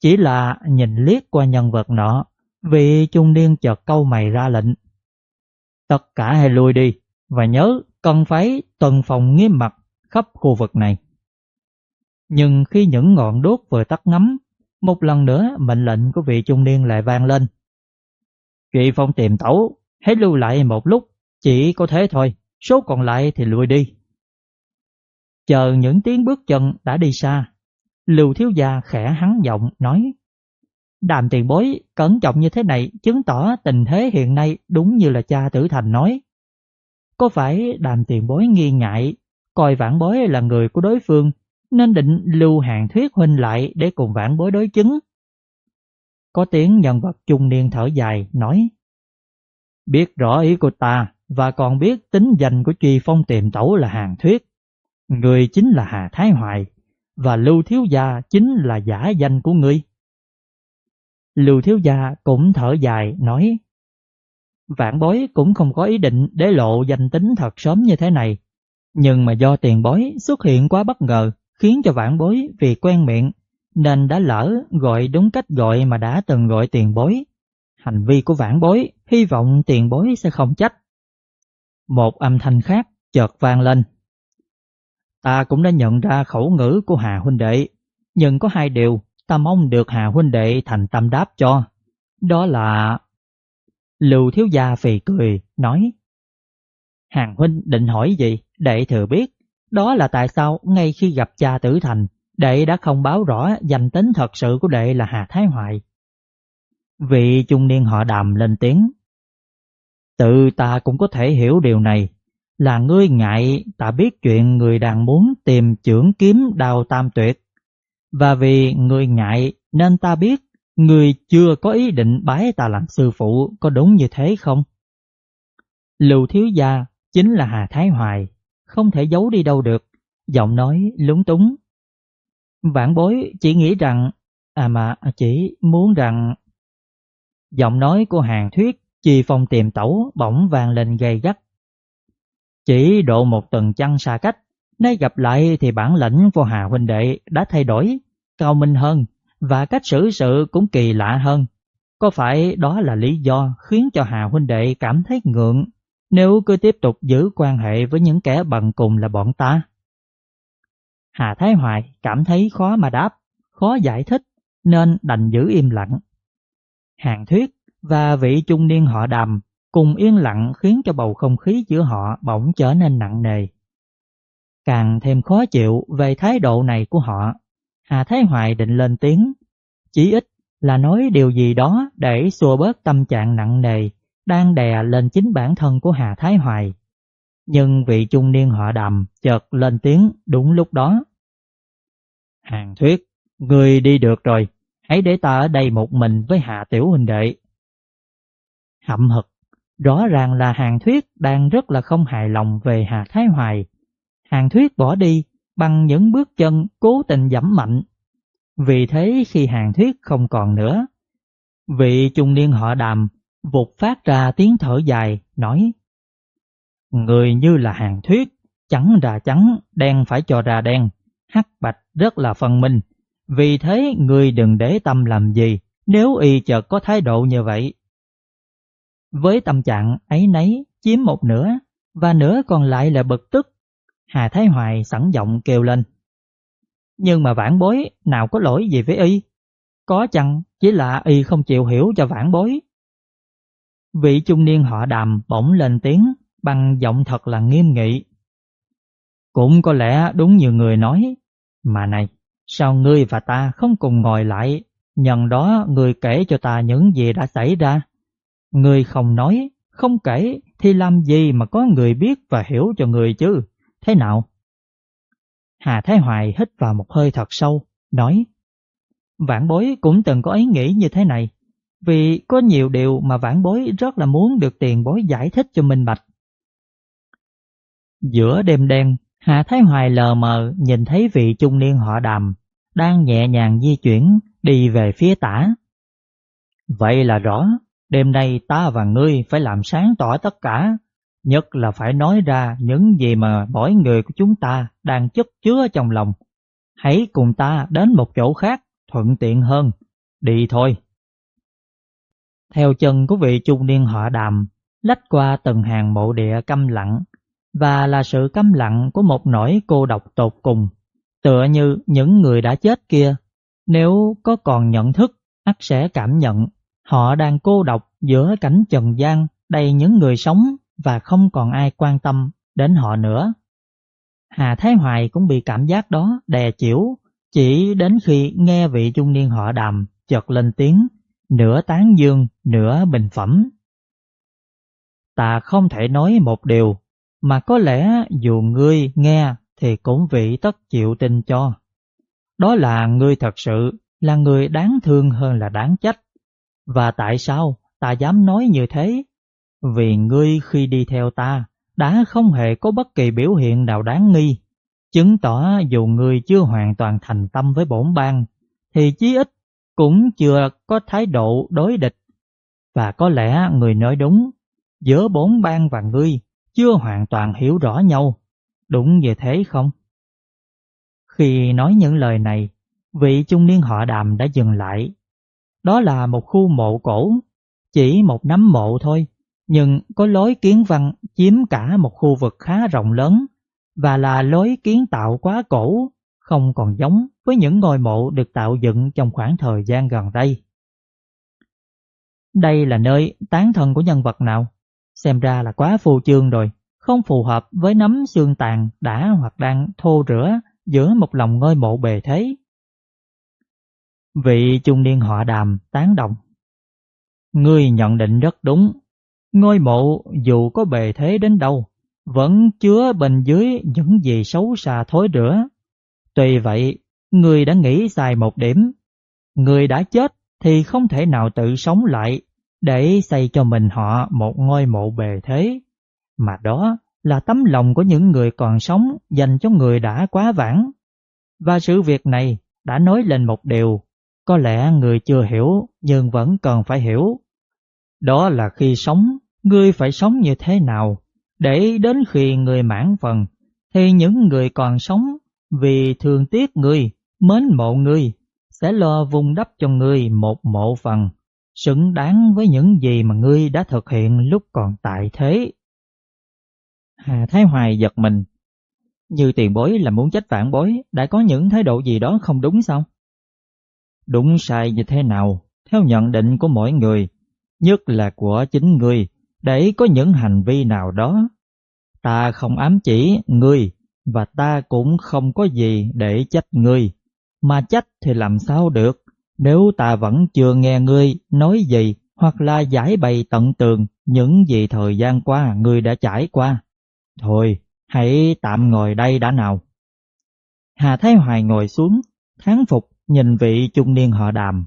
chỉ là nhìn liếc qua nhân vật nọ, vì trung niên chợt câu mày ra lệnh. Tất cả hãy lui đi và nhớ cần phải tuần phòng nghiêm mật khắp khu vực này. Nhưng khi những ngọn đốt vừa tắt ngắm, một lần nữa mệnh lệnh của vị trung niên lại vang lên. Kỵ phong tìm tẩu, hãy lưu lại một lúc, chỉ có thế thôi, số còn lại thì lùi đi. Chờ những tiếng bước chân đã đi xa, Lưu Thiếu Gia khẽ hắn giọng nói Đàm tiền bối cẩn trọng như thế này chứng tỏ tình thế hiện nay đúng như là cha tử thành nói. Có phải đàm tiền bối nghi ngại, coi vãn bối là người của đối phương, nên định lưu hàng thuyết huynh lại để cùng vãn bối đối chứng? Có tiếng nhân vật trung niên thở dài, nói Biết rõ ý của ta và còn biết tính danh của truy phong tiềm tẩu là hàng thuyết. Người chính là Hà Thái Hoài và Lưu Thiếu Gia chính là giả danh của ngươi. Lưu Thiếu Gia cũng thở dài nói Vạn bối cũng không có ý định để lộ danh tính thật sớm như thế này. Nhưng mà do tiền bối xuất hiện quá bất ngờ khiến cho vãn bối vì quen miệng nên đã lỡ gọi đúng cách gọi mà đã từng gọi tiền bối. Hành vi của vãn bối hy vọng tiền bối sẽ không trách. Một âm thanh khác chợt vang lên. Ta cũng đã nhận ra khẩu ngữ của Hà huynh đệ, nhưng có hai điều ta mong được Hà huynh đệ thành tâm đáp cho. Đó là Lưu thiếu gia phì cười, nói Hàng huynh định hỏi gì, đệ thừa biết. Đó là tại sao ngay khi gặp cha tử thành, đệ đã không báo rõ danh tính thật sự của đệ là Hà Thái Hoài. Vị trung niên họ đàm lên tiếng. Tự ta cũng có thể hiểu điều này, là ngươi ngại ta biết chuyện người đang muốn tìm trưởng kiếm đào tam tuyệt. Và vì ngươi ngại nên ta biết Người chưa có ý định bái ta làm sư phụ có đúng như thế không? Lưu thiếu gia chính là Hà Thái Hoài, không thể giấu đi đâu được, giọng nói lúng túng. Vãn bối chỉ nghĩ rằng, à mà chỉ muốn rằng... Giọng nói của hàng thuyết chi phong tiềm tẩu bỗng vàng lên gay gắt. Chỉ độ một tuần chăng xa cách, nay gặp lại thì bản lãnh của Hà huynh đệ đã thay đổi, cao minh hơn, và cách xử sự cũng kỳ lạ hơn. Có phải đó là lý do khiến cho Hà huynh đệ cảm thấy ngượng nếu cứ tiếp tục giữ quan hệ với những kẻ bằng cùng là bọn ta? Hà Thái Hoài cảm thấy khó mà đáp, khó giải thích nên đành giữ im lặng. Hàng thuyết và vị trung niên họ đàm cùng yên lặng khiến cho bầu không khí giữa họ bỗng trở nên nặng nề. Càng thêm khó chịu về thái độ này của họ, Hà Thái Hoài định lên tiếng, chỉ ít là nói điều gì đó để xua bớt tâm trạng nặng nề đang đè lên chính bản thân của Hà Thái Hoài. Nhưng vị trung niên họ đàm chợt lên tiếng đúng lúc đó. Hàng thuyết, người đi được rồi, hãy để ta ở đây một mình với hạ tiểu huynh đệ. Hậm hực, rõ ràng là hàng thuyết đang rất là không hài lòng về Hà Thái Hoài. Hàng thuyết bỏ đi bằng những bước chân cố tình giảm mạnh. Vì thế khi hàng thuyết không còn nữa, vị trung niên họ đàm vụt phát ra tiếng thở dài, nói Người như là hàng thuyết, trắng ra trắng, đen phải cho ra đen, hắc bạch rất là phân minh. Vì thế người đừng để tâm làm gì nếu y chợt có thái độ như vậy. Với tâm trạng ấy nấy chiếm một nửa và nửa còn lại là bực tức, Hà Thái Hoài sẵn giọng kêu lên. Nhưng mà vãn bối nào có lỗi gì với y? Có chăng chỉ là y không chịu hiểu cho vãn bối. Vị trung niên họ đàm bỗng lên tiếng bằng giọng thật là nghiêm nghị. Cũng có lẽ đúng như người nói, mà này, sao ngươi và ta không cùng ngồi lại, nhận đó ngươi kể cho ta những gì đã xảy ra. Ngươi không nói, không kể thì làm gì mà có người biết và hiểu cho người chứ, thế nào? Hà Thái Hoài hít vào một hơi thật sâu, nói Vãn bối cũng từng có ý nghĩ như thế này, vì có nhiều điều mà vãn bối rất là muốn được tiền bối giải thích cho minh bạch. Giữa đêm đen, Hạ Thái Hoài lờ mờ nhìn thấy vị trung niên họ đàm đang nhẹ nhàng di chuyển đi về phía tả. Vậy là rõ, đêm nay ta và ngươi phải làm sáng tỏ tất cả, nhất là phải nói ra những gì mà mỗi người của chúng ta đang chất chứa trong lòng. Hãy cùng ta đến một chỗ khác, thuận tiện hơn. Đi thôi. Theo chân của vị trung niên họ đàm, lách qua từng hàng mộ địa câm lặng và là sự câm lặng của một nỗi cô độc tột cùng, tựa như những người đã chết kia, nếu có còn nhận thức, ắt sẽ cảm nhận họ đang cô độc giữa cảnh trần gian đầy những người sống và không còn ai quan tâm đến họ nữa. Hà Thái Hoài cũng bị cảm giác đó đè chịu, chỉ đến khi nghe vị trung niên họ đàm chợt lên tiếng, nửa tán dương, nửa bình phẩm. Ta không thể nói một điều mà có lẽ dù ngươi nghe thì cũng vị tất chịu tin cho. Đó là ngươi thật sự là người đáng thương hơn là đáng trách. Và tại sao ta dám nói như thế? Vì ngươi khi đi theo ta đã không hề có bất kỳ biểu hiện nào đáng nghi, chứng tỏ dù ngươi chưa hoàn toàn thành tâm với bổn bang, thì chí ít cũng chưa có thái độ đối địch. Và có lẽ người nói đúng, giữa bốn bang và ngươi chưa hoàn toàn hiểu rõ nhau, đúng như thế không? Khi nói những lời này, vị trung niên họ đàm đã dừng lại. Đó là một khu mộ cổ, chỉ một nắm mộ thôi, nhưng có lối kiến văn chiếm cả một khu vực khá rộng lớn và là lối kiến tạo quá cổ, không còn giống với những ngôi mộ được tạo dựng trong khoảng thời gian gần đây. Đây là nơi tán thân của nhân vật nào? Xem ra là quá phù trương rồi, không phù hợp với nắm xương tàn đã hoặc đang thô rửa giữa một lòng ngôi mộ bề thế. Vị trung niên họ đàm tán đồng. Ngươi nhận định rất đúng, ngôi mộ dù có bề thế đến đâu, vẫn chứa bên dưới những gì xấu xa thối rửa. Tuy vậy, người đã nghĩ dài một điểm. Người đã chết thì không thể nào tự sống lại để xây cho mình họ một ngôi mộ bề thế, mà đó là tấm lòng của những người còn sống dành cho người đã quá vãng. Và sự việc này đã nói lên một điều, có lẽ người chưa hiểu nhưng vẫn cần phải hiểu. Đó là khi sống, người phải sống như thế nào, để đến khi người mãn phần, thì những người còn sống vì thương tiếc người, mến mộ ngươi sẽ lo vùng đắp cho ngươi một mộ phần xứng đáng với những gì mà ngươi đã thực hiện lúc còn tại thế. Hà Thái Hoài giật mình. Như tiền bối là muốn trách phản bối, đã có những thái độ gì đó không đúng sao? Đúng sai như thế nào, theo nhận định của mỗi người, nhất là của chính ngươi, để có những hành vi nào đó. Ta không ám chỉ ngươi, và ta cũng không có gì để trách ngươi, mà trách thì làm sao được? Nếu ta vẫn chưa nghe ngươi nói gì hoặc là giải bày tận tường những gì thời gian qua ngươi đã trải qua. Thôi, hãy tạm ngồi đây đã nào. Hà Thái Hoài ngồi xuống, thán phục nhìn vị trung niên họ đàm,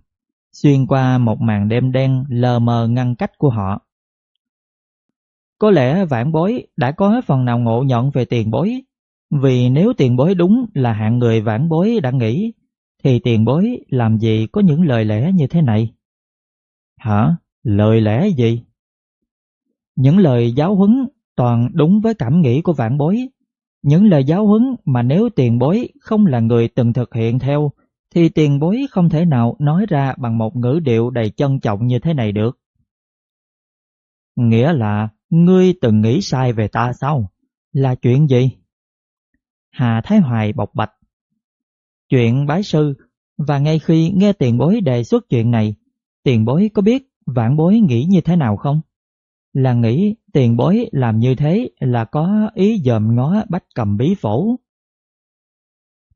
xuyên qua một màn đêm đen lờ mờ ngăn cách của họ. Có lẽ vãn bối đã có phần nào ngộ nhận về tiền bối, vì nếu tiền bối đúng là hạng người vãn bối đã nghĩ, thì tiền bối làm gì có những lời lẽ như thế này? Hả? Lời lẽ gì? Những lời giáo huấn toàn đúng với cảm nghĩ của vạn bối. Những lời giáo huấn mà nếu tiền bối không là người từng thực hiện theo, thì tiền bối không thể nào nói ra bằng một ngữ điệu đầy trân trọng như thế này được. Nghĩa là ngươi từng nghĩ sai về ta sao? Là chuyện gì? Hà Thái Hoài bộc bạch. Chuyện bái sư, và ngay khi nghe tiền bối đề xuất chuyện này, tiền bối có biết vãn bối nghĩ như thế nào không? Là nghĩ tiền bối làm như thế là có ý dòm ngó bách cầm bí phổ.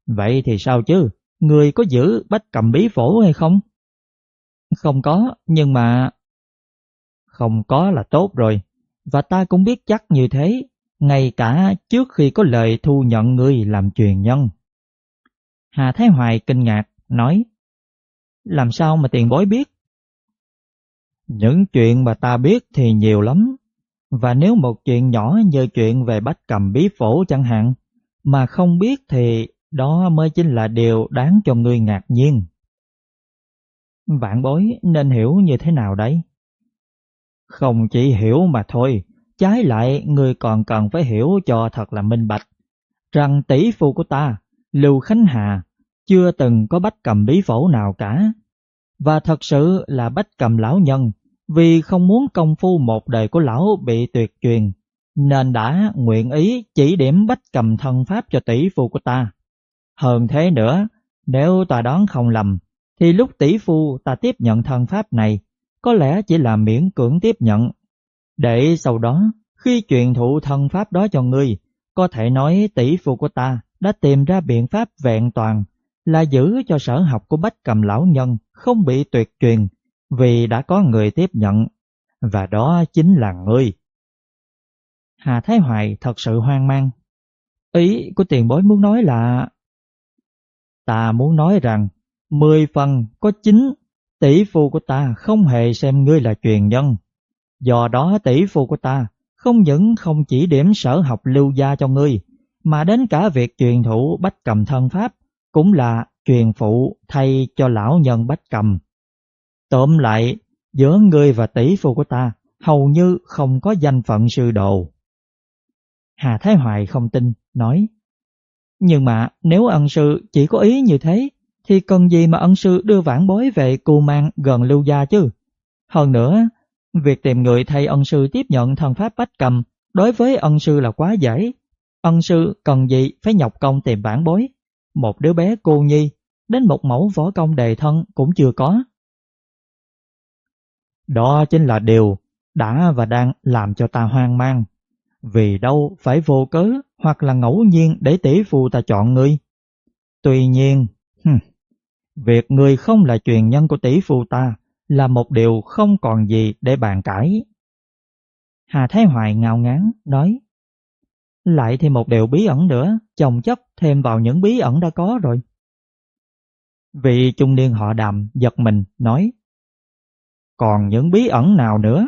Vậy thì sao chứ? Người có giữ bách cầm bí phổ hay không? Không có, nhưng mà... Không có là tốt rồi, và ta cũng biết chắc như thế, ngay cả trước khi có lời thu nhận người làm truyền nhân. Hà Thái Hoài kinh ngạc, nói Làm sao mà tiền bối biết? Những chuyện mà ta biết thì nhiều lắm, và nếu một chuyện nhỏ như chuyện về bách cầm bí phổ chẳng hạn, mà không biết thì đó mới chính là điều đáng cho ngươi ngạc nhiên. Vạn bối nên hiểu như thế nào đấy? Không chỉ hiểu mà thôi, trái lại ngươi còn cần phải hiểu cho thật là minh bạch, rằng tỷ phu của ta, Lưu Khánh Hà, chưa từng có bách cầm bí phổ nào cả. Và thật sự là bách cầm lão nhân vì không muốn công phu một đời của lão bị tuyệt truyền, nên đã nguyện ý chỉ điểm bách cầm thân pháp cho tỷ phu của ta. Hơn thế nữa, nếu ta đoán không lầm, thì lúc tỷ phu ta tiếp nhận thân pháp này, có lẽ chỉ là miễn cưỡng tiếp nhận. Để sau đó, khi truyền thụ thân pháp đó cho ngươi, có thể nói tỷ phu của ta đã tìm ra biện pháp vẹn toàn là giữ cho sở học của bách cầm lão nhân không bị tuyệt truyền vì đã có người tiếp nhận, và đó chính là ngươi. Hà Thái Hoài thật sự hoang mang. Ý của tiền bối muốn nói là... Ta muốn nói rằng, mười phần có chín tỷ phu của ta không hề xem ngươi là truyền nhân. Do đó tỷ phu của ta không những không chỉ điểm sở học lưu gia cho ngươi, mà đến cả việc truyền thụ bách cầm thân pháp cũng là truyền phụ thay cho lão nhân bách cầm. Tóm lại, giữa ngươi và tỷ phu của ta hầu như không có danh phận sư đồ. Hà Thái Hoài không tin, nói Nhưng mà nếu ân sư chỉ có ý như thế, thì cần gì mà ân sư đưa vãn bối về cù mang gần lưu gia chứ? Hơn nữa, việc tìm người thay ân sư tiếp nhận thần pháp bách cầm đối với ân sư là quá dễ. Ân sư cần gì phải nhọc công tìm vãn bối. Một đứa bé cô nhi, đến một mẫu võ công đề thân cũng chưa có. Đó chính là điều đã và đang làm cho ta hoang mang. Vì đâu phải vô cớ hoặc là ngẫu nhiên để tỷ phu ta chọn ngươi. Tuy nhiên, việc ngươi không là truyền nhân của tỷ phu ta là một điều không còn gì để bàn cãi. Hà Thái Hoài ngào ngán nói, lại thêm một điều bí ẩn nữa, chồng chất thêm vào những bí ẩn đã có rồi. Vị trung niên họ đàm giật mình nói, còn những bí ẩn nào nữa?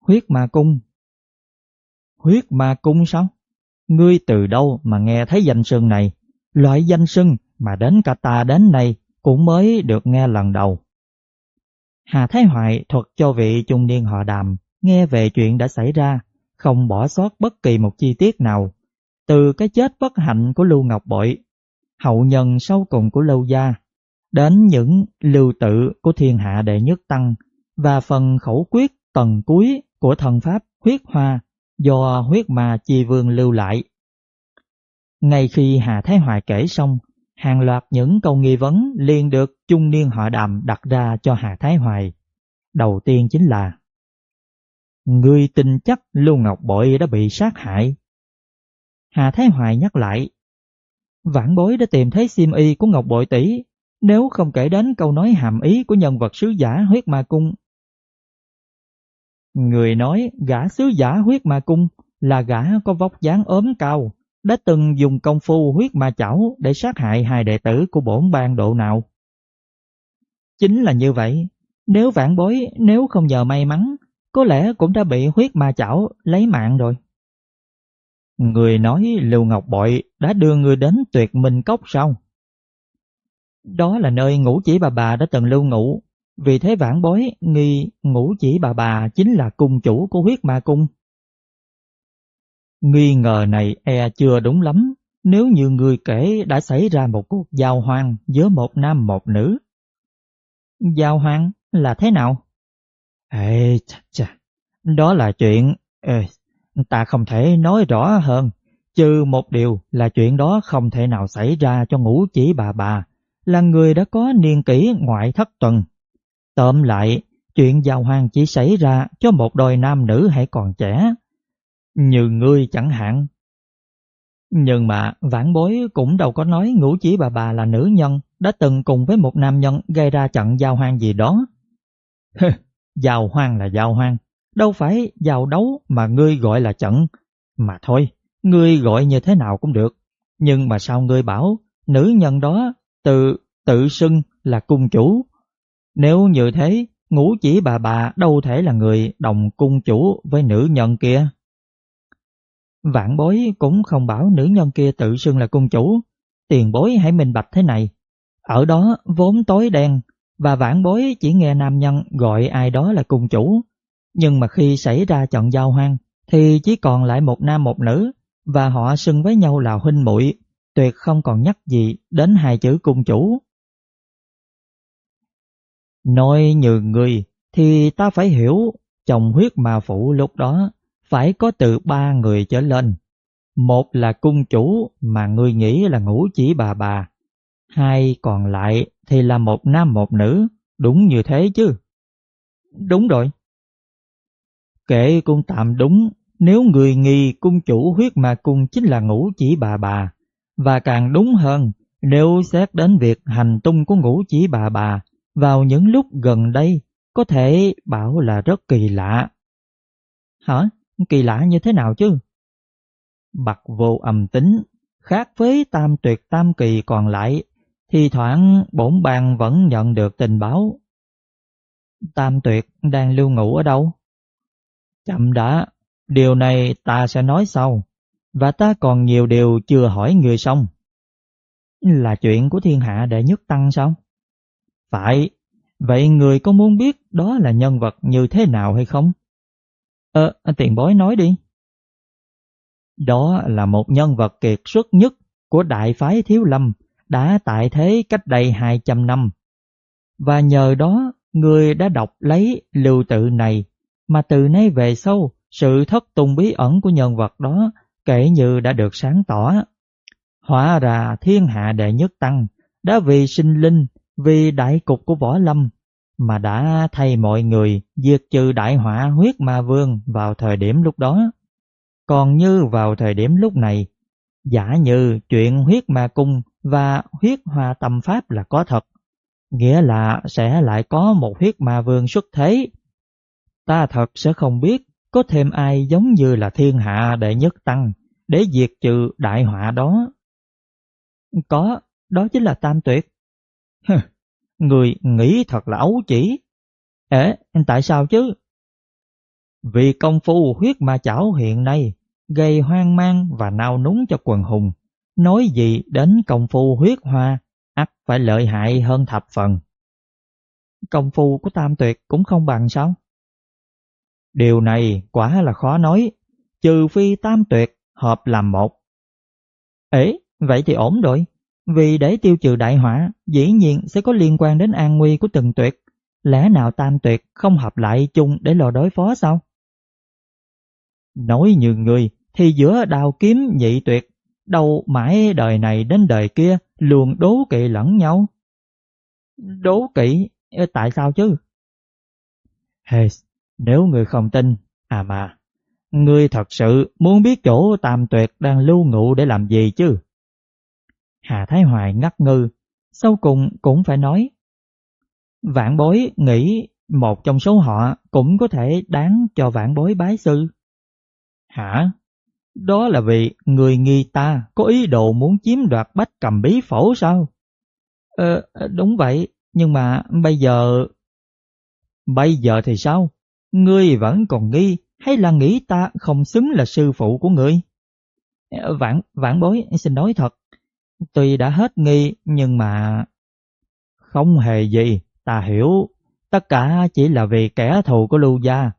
Huyết ma cung Huyết ma cung sao? Ngươi từ đâu mà nghe thấy danh sưng này? Loại danh sưng mà đến cả ta đến nay cũng mới được nghe lần đầu. Hà Thái Hoại thuật cho vị trung niên họ đàm nghe về chuyện đã xảy ra, không bỏ sót bất kỳ một chi tiết nào. Từ cái chết bất hạnh của Lưu Ngọc Bội, hậu nhân sau cùng của Lâu Gia, đến những lưu tự của thiên hạ đệ nhất tăng và phần khẩu quyết tầng cuối của thần pháp huyết hoa do huyết ma chi vương lưu lại. Ngay khi Hà Thái Hoài kể xong, hàng loạt những câu nghi vấn liền được trung niên họ đàm đặt ra cho Hà Thái Hoài. Đầu tiên chính là người tin chắc Lưu Ngọc Bội đã bị sát hại. Hà Thái Hoài nhắc lại Vãn bối đã tìm thấy sim y của Ngọc Bội tỷ nếu không kể đến câu nói hàm ý của nhân vật sứ giả huyết ma cung. Người nói gã sứ giả huyết ma cung là gã có vóc dáng ốm cao, đã từng dùng công phu huyết ma chảo để sát hại hai đệ tử của bổn bang độ nào. Chính là như vậy, nếu vạn bối nếu không nhờ may mắn, có lẽ cũng đã bị huyết ma chảo lấy mạng rồi. Người nói Lưu Ngọc Bội đã đưa người đến tuyệt minh cốc sao? Đó là nơi ngũ chỉ bà bà đã từng lưu ngụ, vì thế vãn bối nghi ngũ chỉ bà bà chính là cung chủ của huyết ma cung. Nghi ngờ này e chưa đúng lắm, nếu như người kể đã xảy ra một cuộc giao hoang giữa một nam một nữ. Giao hoang là thế nào? Ê, chà, chà, đó là chuyện... Ê, ta không thể nói rõ hơn, trừ một điều là chuyện đó không thể nào xảy ra cho ngũ chỉ bà bà, là người đã có niên kỷ ngoại thất tuần. Tóm lại, chuyện giao hoang chỉ xảy ra cho một đôi nam nữ hãy còn trẻ, như ngươi chẳng hạn. Nhưng mà vãn bối cũng đâu có nói ngũ chỉ bà bà là nữ nhân đã từng cùng với một nam nhân gây ra trận giao hoang gì đó. giao hoang là giao hoang, đâu phải giao đấu mà ngươi gọi là trận. Mà thôi, ngươi gọi như thế nào cũng được. Nhưng mà sao ngươi bảo nữ nhân đó tự tự xưng là cung chủ? Nếu như thế, ngũ chỉ bà bà đâu thể là người đồng cung chủ với nữ nhân kia. Vạn bối cũng không bảo nữ nhân kia tự xưng là cung chủ, tiền bối hãy minh bạch thế này. Ở đó vốn tối đen và vãn bối chỉ nghe nam nhân gọi ai đó là cung chủ. Nhưng mà khi xảy ra trận giao hoang thì chỉ còn lại một nam một nữ và họ xưng với nhau là huynh muội, tuyệt không còn nhắc gì đến hai chữ cung chủ. Nói như người thì ta phải hiểu chồng huyết mà phụ lúc đó phải có từ ba người trở lên. Một là cung chủ mà người nghĩ là ngũ chỉ bà bà. Hai còn lại thì là một nam một nữ, đúng như thế chứ. Đúng rồi. Kể cung tạm đúng, nếu người nghi cung chủ huyết mà cung chính là ngũ chỉ bà bà, và càng đúng hơn nếu xét đến việc hành tung của ngũ chỉ bà bà vào những lúc gần đây có thể bảo là rất kỳ lạ. Hả? Kỳ lạ như thế nào chứ? Bạc vô âm tính, khác với tam tuyệt tam kỳ còn lại, thì thoảng bổn bàn vẫn nhận được tình báo. Tam tuyệt đang lưu ngụ ở đâu? Chậm đã, điều này ta sẽ nói sau, và ta còn nhiều điều chưa hỏi người xong. Là chuyện của thiên hạ đệ nhất tăng sao? Phải, vậy người có muốn biết đó là nhân vật như thế nào hay không? Ờ, tiền bối nói đi. Đó là một nhân vật kiệt xuất nhất của đại phái Thiếu Lâm đã tại thế cách đây 200 năm. Và nhờ đó, người đã đọc lấy lưu tự này mà từ nay về sau, sự thất tung bí ẩn của nhân vật đó kể như đã được sáng tỏ. Hóa ra thiên hạ đệ nhất tăng đã vì sinh linh, vì đại cục của võ lâm mà đã thay mọi người diệt trừ đại họa huyết ma vương vào thời điểm lúc đó. Còn như vào thời điểm lúc này, giả như chuyện huyết ma cung và huyết hòa tâm pháp là có thật, nghĩa là sẽ lại có một huyết ma vương xuất thế. Ta thật sẽ không biết có thêm ai giống như là thiên hạ đệ nhất tăng để diệt trừ đại họa đó. Có, đó chính là tam tuyệt. Người nghĩ thật là ấu chỉ. Ế, tại sao chứ? Vì công phu huyết ma chảo hiện nay gây hoang mang và nao núng cho quần hùng. Nói gì đến công phu huyết hoa, ắt phải lợi hại hơn thập phần. Công phu của tam tuyệt cũng không bằng sao? Điều này quả là khó nói, trừ phi tam tuyệt hợp làm một. Ế, vậy thì ổn rồi. Vì để tiêu trừ đại họa, dĩ nhiên sẽ có liên quan đến an nguy của từng tuyệt. Lẽ nào tam tuyệt không hợp lại chung để lò đối phó sao? Nói như người thì giữa đào kiếm nhị tuyệt, đâu mãi đời này đến đời kia luôn đố kỵ lẫn nhau. Đố kỵ? Tại sao chứ? Hey, nếu người không tin, à mà, người thật sự muốn biết chỗ tam tuyệt đang lưu ngụ để làm gì chứ? Hà Thái Hoài ngắt ngư, sau cùng cũng phải nói. Vạn bối nghĩ một trong số họ cũng có thể đáng cho vạn bối bái sư. Hả? Đó là vì người nghi ta có ý đồ muốn chiếm đoạt bách cầm bí phổ sao? Ờ, ờ, đúng vậy, nhưng mà bây giờ... Bây giờ thì sao? Ngươi vẫn còn nghi hay là nghĩ ta không xứng là sư phụ của ngươi? Ờ, vãn, vãn bối, xin nói thật. Tuy đã hết nghi, nhưng mà... Không hề gì, ta hiểu. Tất cả chỉ là vì kẻ thù của Lưu Gia.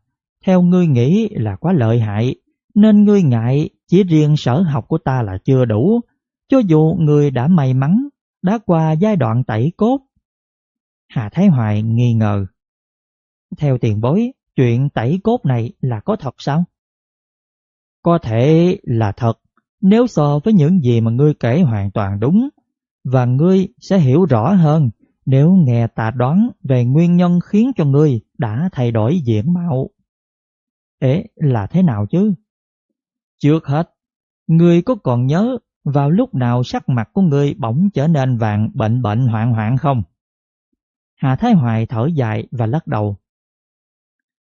Theo ngươi nghĩ là quá lợi hại, nên ngươi ngại chỉ riêng sở học của ta là chưa đủ. Cho dù ngươi đã may mắn, đã qua giai đoạn tẩy cốt. Hà Thái Hoài nghi ngờ. Theo tiền bối, chuyện tẩy cốt này là có thật sao? Có thể là thật, nếu so với những gì mà ngươi kể hoàn toàn đúng, và ngươi sẽ hiểu rõ hơn nếu nghe ta đoán về nguyên nhân khiến cho ngươi đã thay đổi diện mạo. Ế, là thế nào chứ? Trước hết, ngươi có còn nhớ vào lúc nào sắc mặt của ngươi bỗng trở nên vàng bệnh bệnh hoạn hoạn không? Hà Thái Hoài thở dài và lắc đầu.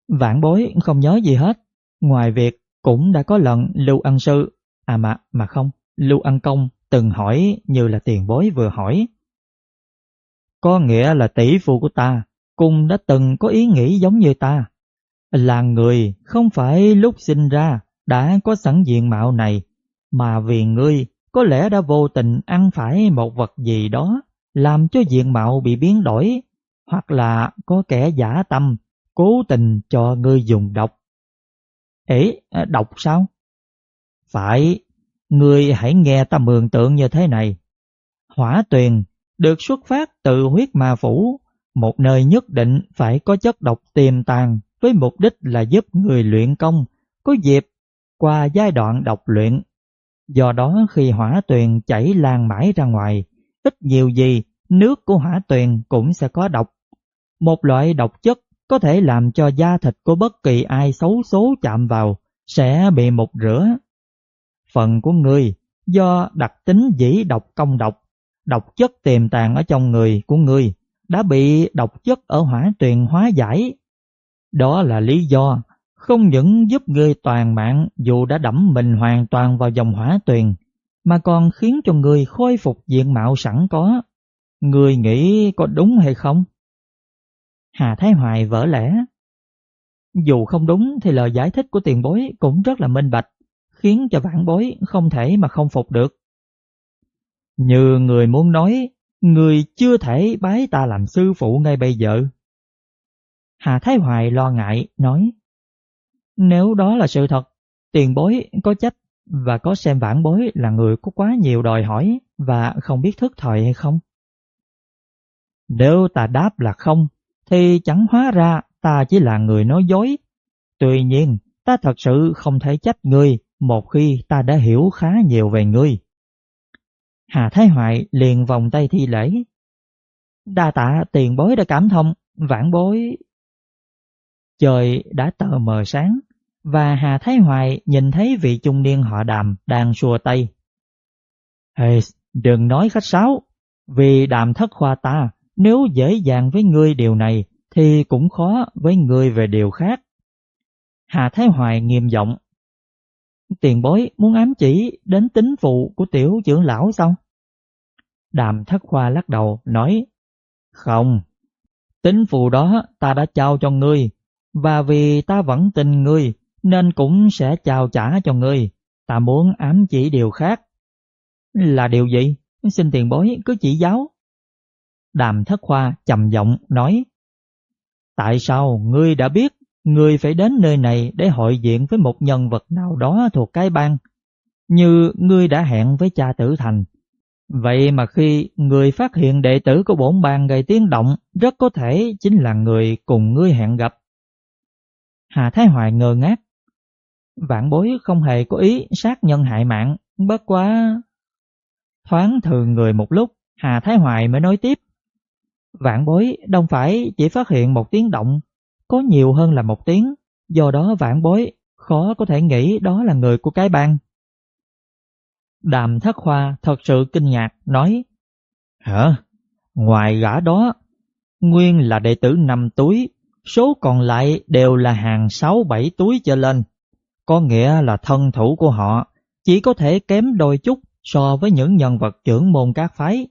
Vạn bối không nhớ gì hết, ngoài việc cũng đã có lần Lưu Ân Sư, à mà, mà không, Lưu Ân Công từng hỏi như là tiền bối vừa hỏi. Có nghĩa là tỷ phu của ta cũng đã từng có ý nghĩ giống như ta. Là người không phải lúc sinh ra đã có sẵn diện mạo này, mà vì ngươi có lẽ đã vô tình ăn phải một vật gì đó làm cho diện mạo bị biến đổi, hoặc là có kẻ giả tâm cố tình cho ngươi dùng độc. Ế, à, độc sao? Phải, ngươi hãy nghe ta mường tượng như thế này. Hỏa tuyền được xuất phát từ huyết ma phủ, một nơi nhất định phải có chất độc tiềm tàng với mục đích là giúp người luyện công có dịp qua giai đoạn độc luyện. Do đó khi hỏa tuyền chảy lan mãi ra ngoài, ít nhiều gì nước của hỏa tuyền cũng sẽ có độc. Một loại độc chất có thể làm cho da thịt của bất kỳ ai xấu số chạm vào sẽ bị một rửa. Phần của người do đặc tính dĩ độc công độc, độc chất tiềm tàng ở trong người của người đã bị độc chất ở hỏa tuyền hóa giải. Đó là lý do không những giúp người toàn mạng dù đã đẫm mình hoàn toàn vào dòng hỏa tuyền, mà còn khiến cho người khôi phục diện mạo sẵn có. Người nghĩ có đúng hay không? Hà Thái Hoài vỡ lẽ. Dù không đúng thì lời giải thích của tiền bối cũng rất là minh bạch, khiến cho vãn bối không thể mà không phục được. Như người muốn nói, người chưa thể bái ta làm sư phụ ngay bây giờ. Hà Thái Hoài lo ngại, nói nếu đó là sự thật, tiền bối có trách và có xem vãn bối là người có quá nhiều đòi hỏi và không biết thức thời hay không? Nếu ta đáp là không, thì chẳng hóa ra ta chỉ là người nói dối. Tuy nhiên, ta thật sự không thể trách ngươi một khi ta đã hiểu khá nhiều về ngươi. Hà Thái Hoại liền vòng tay thi lễ. Đa tạ tiền bối đã cảm thông, vãn bối. Trời đã tờ mờ sáng, và Hà Thái Hoài nhìn thấy vị trung niên họ đàm đang xua tay. Hey, đừng nói khách sáo, vì đàm thất khoa ta nếu dễ dàng với ngươi điều này thì cũng khó với ngươi về điều khác. Hà Thái Hoài nghiêm giọng. Tiền bối muốn ám chỉ đến tính phụ của tiểu trưởng lão sao? Đàm thất khoa lắc đầu nói Không, tính phụ đó ta đã trao cho ngươi và vì ta vẫn tin ngươi nên cũng sẽ chào trả cho ngươi. Ta muốn ám chỉ điều khác. Là điều gì? Xin tiền bối, cứ chỉ giáo. Đàm thất khoa trầm giọng nói, Tại sao ngươi đã biết ngươi phải đến nơi này để hội diện với một nhân vật nào đó thuộc cái bang, như ngươi đã hẹn với cha tử thành. Vậy mà khi người phát hiện đệ tử của bổn bang gây tiếng động, rất có thể chính là người cùng ngươi hẹn gặp. Hà Thái Hoài ngơ ngác. Vạn bối không hề có ý sát nhân hại mạng, bất quá... Thoáng thường người một lúc, Hà Thái Hoài mới nói tiếp. Vạn bối đâu phải chỉ phát hiện một tiếng động, có nhiều hơn là một tiếng, do đó vạn bối khó có thể nghĩ đó là người của cái bang. Đàm thất khoa thật sự kinh ngạc, nói Hả? Ngoài gã đó, nguyên là đệ tử năm túi, số còn lại đều là hàng 6-7 túi trở lên. Có nghĩa là thân thủ của họ chỉ có thể kém đôi chút so với những nhân vật trưởng môn các phái.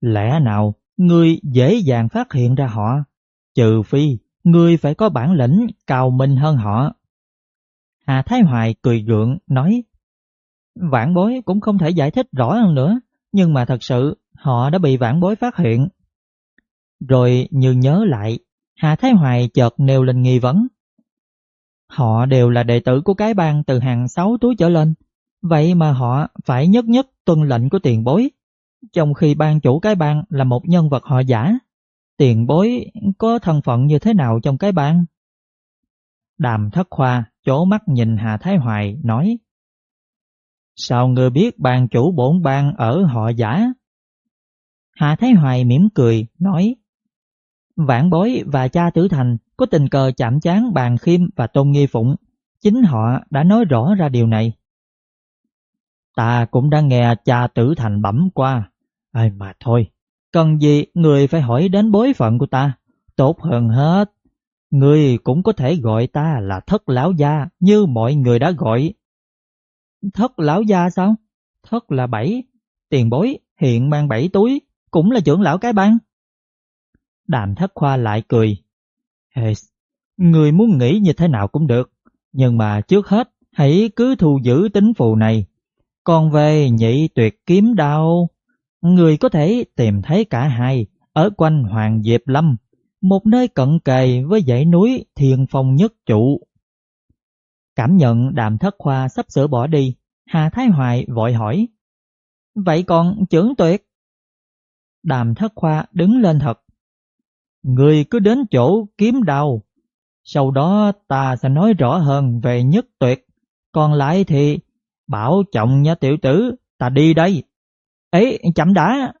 Lẽ nào ngươi dễ dàng phát hiện ra họ? Trừ phi ngươi phải có bản lĩnh cao minh hơn họ. Hà Thái Hoài cười gượng nói Vãn bối cũng không thể giải thích rõ hơn nữa, nhưng mà thật sự họ đã bị vãn bối phát hiện. Rồi như nhớ lại, Hà Thái Hoài chợt nêu lên nghi vấn. Họ đều là đệ tử của cái bang từ hàng 6 túi trở lên, vậy mà họ phải nhất nhất tuân lệnh của tiền bối, trong khi ban chủ cái bang là một nhân vật họ giả. Tiền bối có thân phận như thế nào trong cái bang? Đàm thất khoa chố mắt nhìn Hà Thái Hoài nói Sao ngươi biết ban chủ bổn bang ở họ giả? Hà Thái Hoài mỉm cười nói Vãn bối và cha tử thành có tình cờ chạm chán bàn khiêm và tôn nghi phụng Chính họ đã nói rõ ra điều này Ta cũng đã nghe cha tử thành bẩm qua Ai mà thôi Cần gì người phải hỏi đến bối phận của ta Tốt hơn hết Người cũng có thể gọi ta là thất lão gia như mọi người đã gọi. Thất lão gia sao? Thất là bảy, tiền bối hiện mang bảy túi, cũng là trưởng lão cái bang. Đàm thất khoa lại cười. Hayes, người muốn nghĩ như thế nào cũng được, nhưng mà trước hết hãy cứ thu giữ tính phù này. Còn về nhị tuyệt kiếm đao, người có thể tìm thấy cả hai ở quanh Hoàng Diệp Lâm một nơi cận kề với dãy núi Thiên phong nhất trụ. Cảm nhận đàm thất khoa sắp sửa bỏ đi, Hà Thái Hoài vội hỏi. Vậy còn trưởng tuyệt? Đàm thất khoa đứng lên thật. Người cứ đến chỗ kiếm đào, sau đó ta sẽ nói rõ hơn về nhất tuyệt. Còn lại thì bảo trọng nha tiểu tử, ta đi đây. Ấy, chậm đã.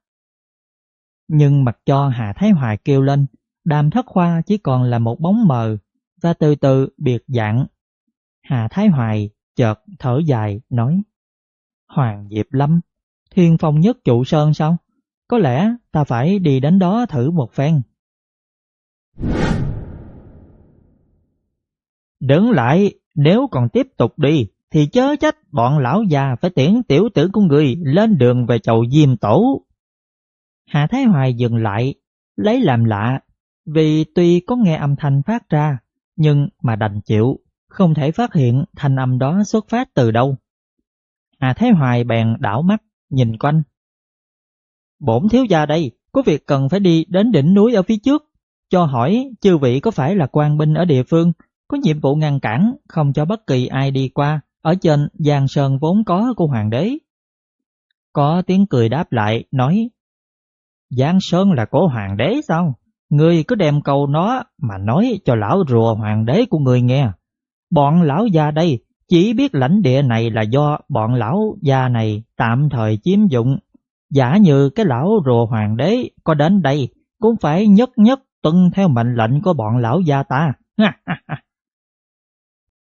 Nhưng mặt cho Hà Thái Hoài kêu lên, Đàm thất khoa chỉ còn là một bóng mờ và từ từ biệt dạng. Hà Thái Hoài chợt thở dài nói Hoàng Diệp Lâm, thiên phong nhất trụ sơn sao? Có lẽ ta phải đi đến đó thử một phen. Đứng lại, nếu còn tiếp tục đi thì chớ trách bọn lão già phải tiễn tiểu tử của người lên đường về chầu diêm tổ. Hà Thái Hoài dừng lại, lấy làm lạ vì tuy có nghe âm thanh phát ra, nhưng mà đành chịu, không thể phát hiện thanh âm đó xuất phát từ đâu. Hà Thái Hoài bèn đảo mắt, nhìn quanh. Bổn thiếu gia đây, có việc cần phải đi đến đỉnh núi ở phía trước, cho hỏi chư vị có phải là quan binh ở địa phương, có nhiệm vụ ngăn cản, không cho bất kỳ ai đi qua, ở trên giang sơn vốn có của hoàng đế. Có tiếng cười đáp lại, nói, Giang Sơn là của hoàng đế sao? Ngươi cứ đem câu nó mà nói cho lão rùa hoàng đế của người nghe. Bọn lão già đây chỉ biết lãnh địa này là do bọn lão già này tạm thời chiếm dụng. Giả như cái lão rùa hoàng đế có đến đây cũng phải nhất nhất tuân theo mệnh lệnh của bọn lão gia ta.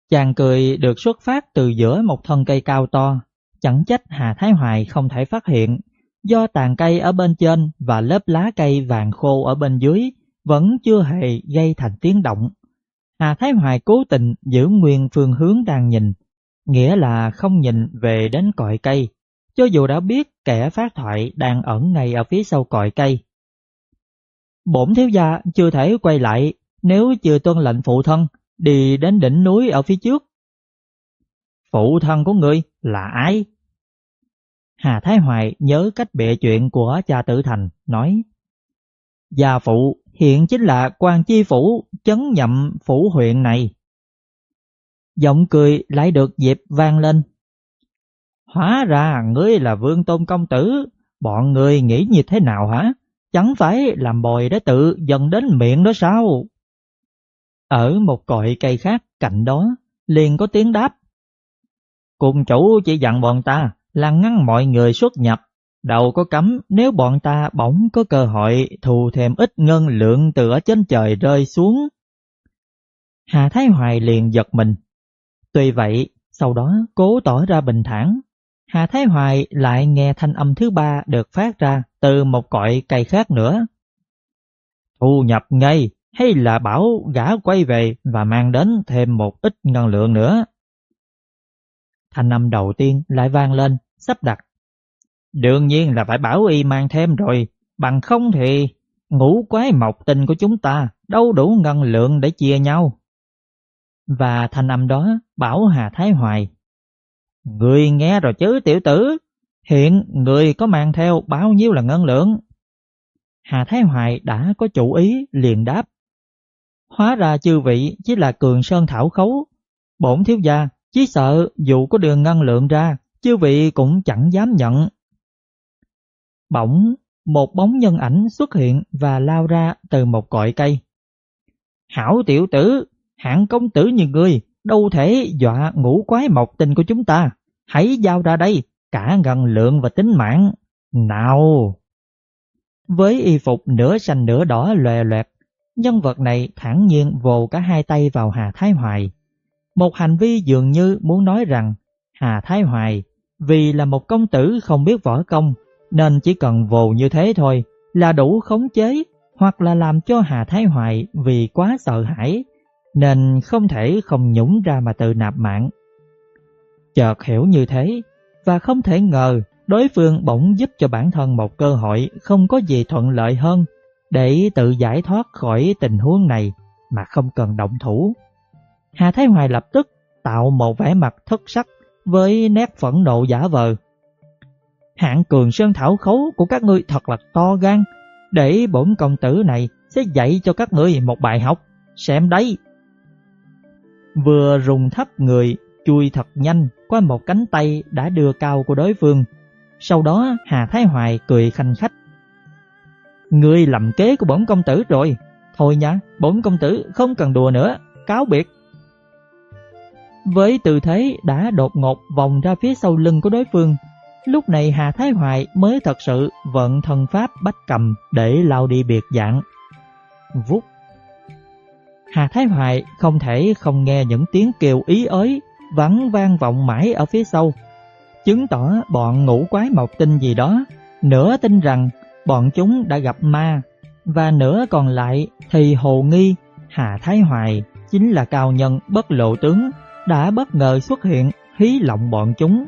Chàng cười được xuất phát từ giữa một thân cây cao to, chẳng trách Hà Thái Hoài không thể phát hiện do tàn cây ở bên trên và lớp lá cây vàng khô ở bên dưới vẫn chưa hề gây thành tiếng động. Hà Thái Hoài cố tình giữ nguyên phương hướng đang nhìn, nghĩa là không nhìn về đến cội cây, cho dù đã biết kẻ phát thoại đang ẩn ngay ở phía sau cội cây. Bổn thiếu gia chưa thể quay lại nếu chưa tuân lệnh phụ thân đi đến đỉnh núi ở phía trước. Phụ thân của ngươi là ai? Hà Thái Hoài nhớ cách bịa chuyện của cha tử thành, nói Gia phụ hiện chính là quan chi phủ chấn nhậm phủ huyện này. Giọng cười lại được dịp vang lên. Hóa ra ngươi là vương tôn công tử, bọn người nghĩ như thế nào hả? Chẳng phải làm bồi để tự dần đến miệng đó sao? Ở một cội cây khác cạnh đó, liền có tiếng đáp. Cùng chủ chỉ dặn bọn ta là ngăn mọi người xuất nhập, đầu có cấm nếu bọn ta bỗng có cơ hội thù thêm ít ngân lượng từ ở trên trời rơi xuống. Hà Thái Hoài liền giật mình. Tuy vậy, sau đó cố tỏ ra bình thản. Hà Thái Hoài lại nghe thanh âm thứ ba được phát ra từ một cội cây khác nữa. Thu nhập ngay hay là bảo gã quay về và mang đến thêm một ít ngân lượng nữa. Thanh âm đầu tiên lại vang lên, sắp đặt. Đương nhiên là phải bảo y mang thêm rồi, bằng không thì ngũ quái mộc tinh của chúng ta đâu đủ ngân lượng để chia nhau. Và thanh âm đó bảo Hà Thái Hoài. Người nghe rồi chứ tiểu tử, hiện người có mang theo bao nhiêu là ngân lượng? Hà Thái Hoài đã có chủ ý liền đáp. Hóa ra chư vị chỉ là cường sơn thảo khấu. Bổn thiếu gia chỉ sợ dù có đường ngân lượng ra, chư vị cũng chẳng dám nhận. Bỗng, một bóng nhân ảnh xuất hiện và lao ra từ một cội cây. Hảo tiểu tử, hạng công tử như ngươi, đâu thể dọa ngũ quái mộc tình của chúng ta. Hãy giao ra đây, cả ngân lượng và tính mạng. Nào! Với y phục nửa xanh nửa đỏ lòe loẹt, nhân vật này thẳng nhiên vồ cả hai tay vào Hà Thái Hoài. Một hành vi dường như muốn nói rằng Hà Thái Hoài vì là một công tử không biết võ công nên chỉ cần vồ như thế thôi là đủ khống chế hoặc là làm cho Hà Thái Hoài vì quá sợ hãi nên không thể không nhũng ra mà tự nạp mạng. Chợt hiểu như thế và không thể ngờ đối phương bỗng giúp cho bản thân một cơ hội không có gì thuận lợi hơn để tự giải thoát khỏi tình huống này mà không cần động thủ. Hà Thái Hoài lập tức tạo một vẻ mặt thất sắc với nét phẫn nộ giả vờ. Hạng cường sơn thảo khấu của các ngươi thật là to gan, để bổn công tử này sẽ dạy cho các ngươi một bài học, xem đấy. Vừa rùng thấp người, chui thật nhanh qua một cánh tay đã đưa cao của đối phương. Sau đó Hà Thái Hoài cười khanh khách. Ngươi lầm kế của bổn công tử rồi, thôi nha, bổn công tử không cần đùa nữa, cáo biệt. Với tư thế đã đột ngột vòng ra phía sau lưng của đối phương, lúc này Hà Thái Hoài mới thật sự vận thần pháp bách cầm để lao đi biệt dạng. Vút Hà Thái Hoài không thể không nghe những tiếng kêu ý ới vắng vang vọng mãi ở phía sau, chứng tỏ bọn ngũ quái mộc tin gì đó, nửa tin rằng bọn chúng đã gặp ma, và nửa còn lại thì hồ nghi Hà Thái Hoài chính là cao nhân bất lộ tướng đã bất ngờ xuất hiện hí lộng bọn chúng.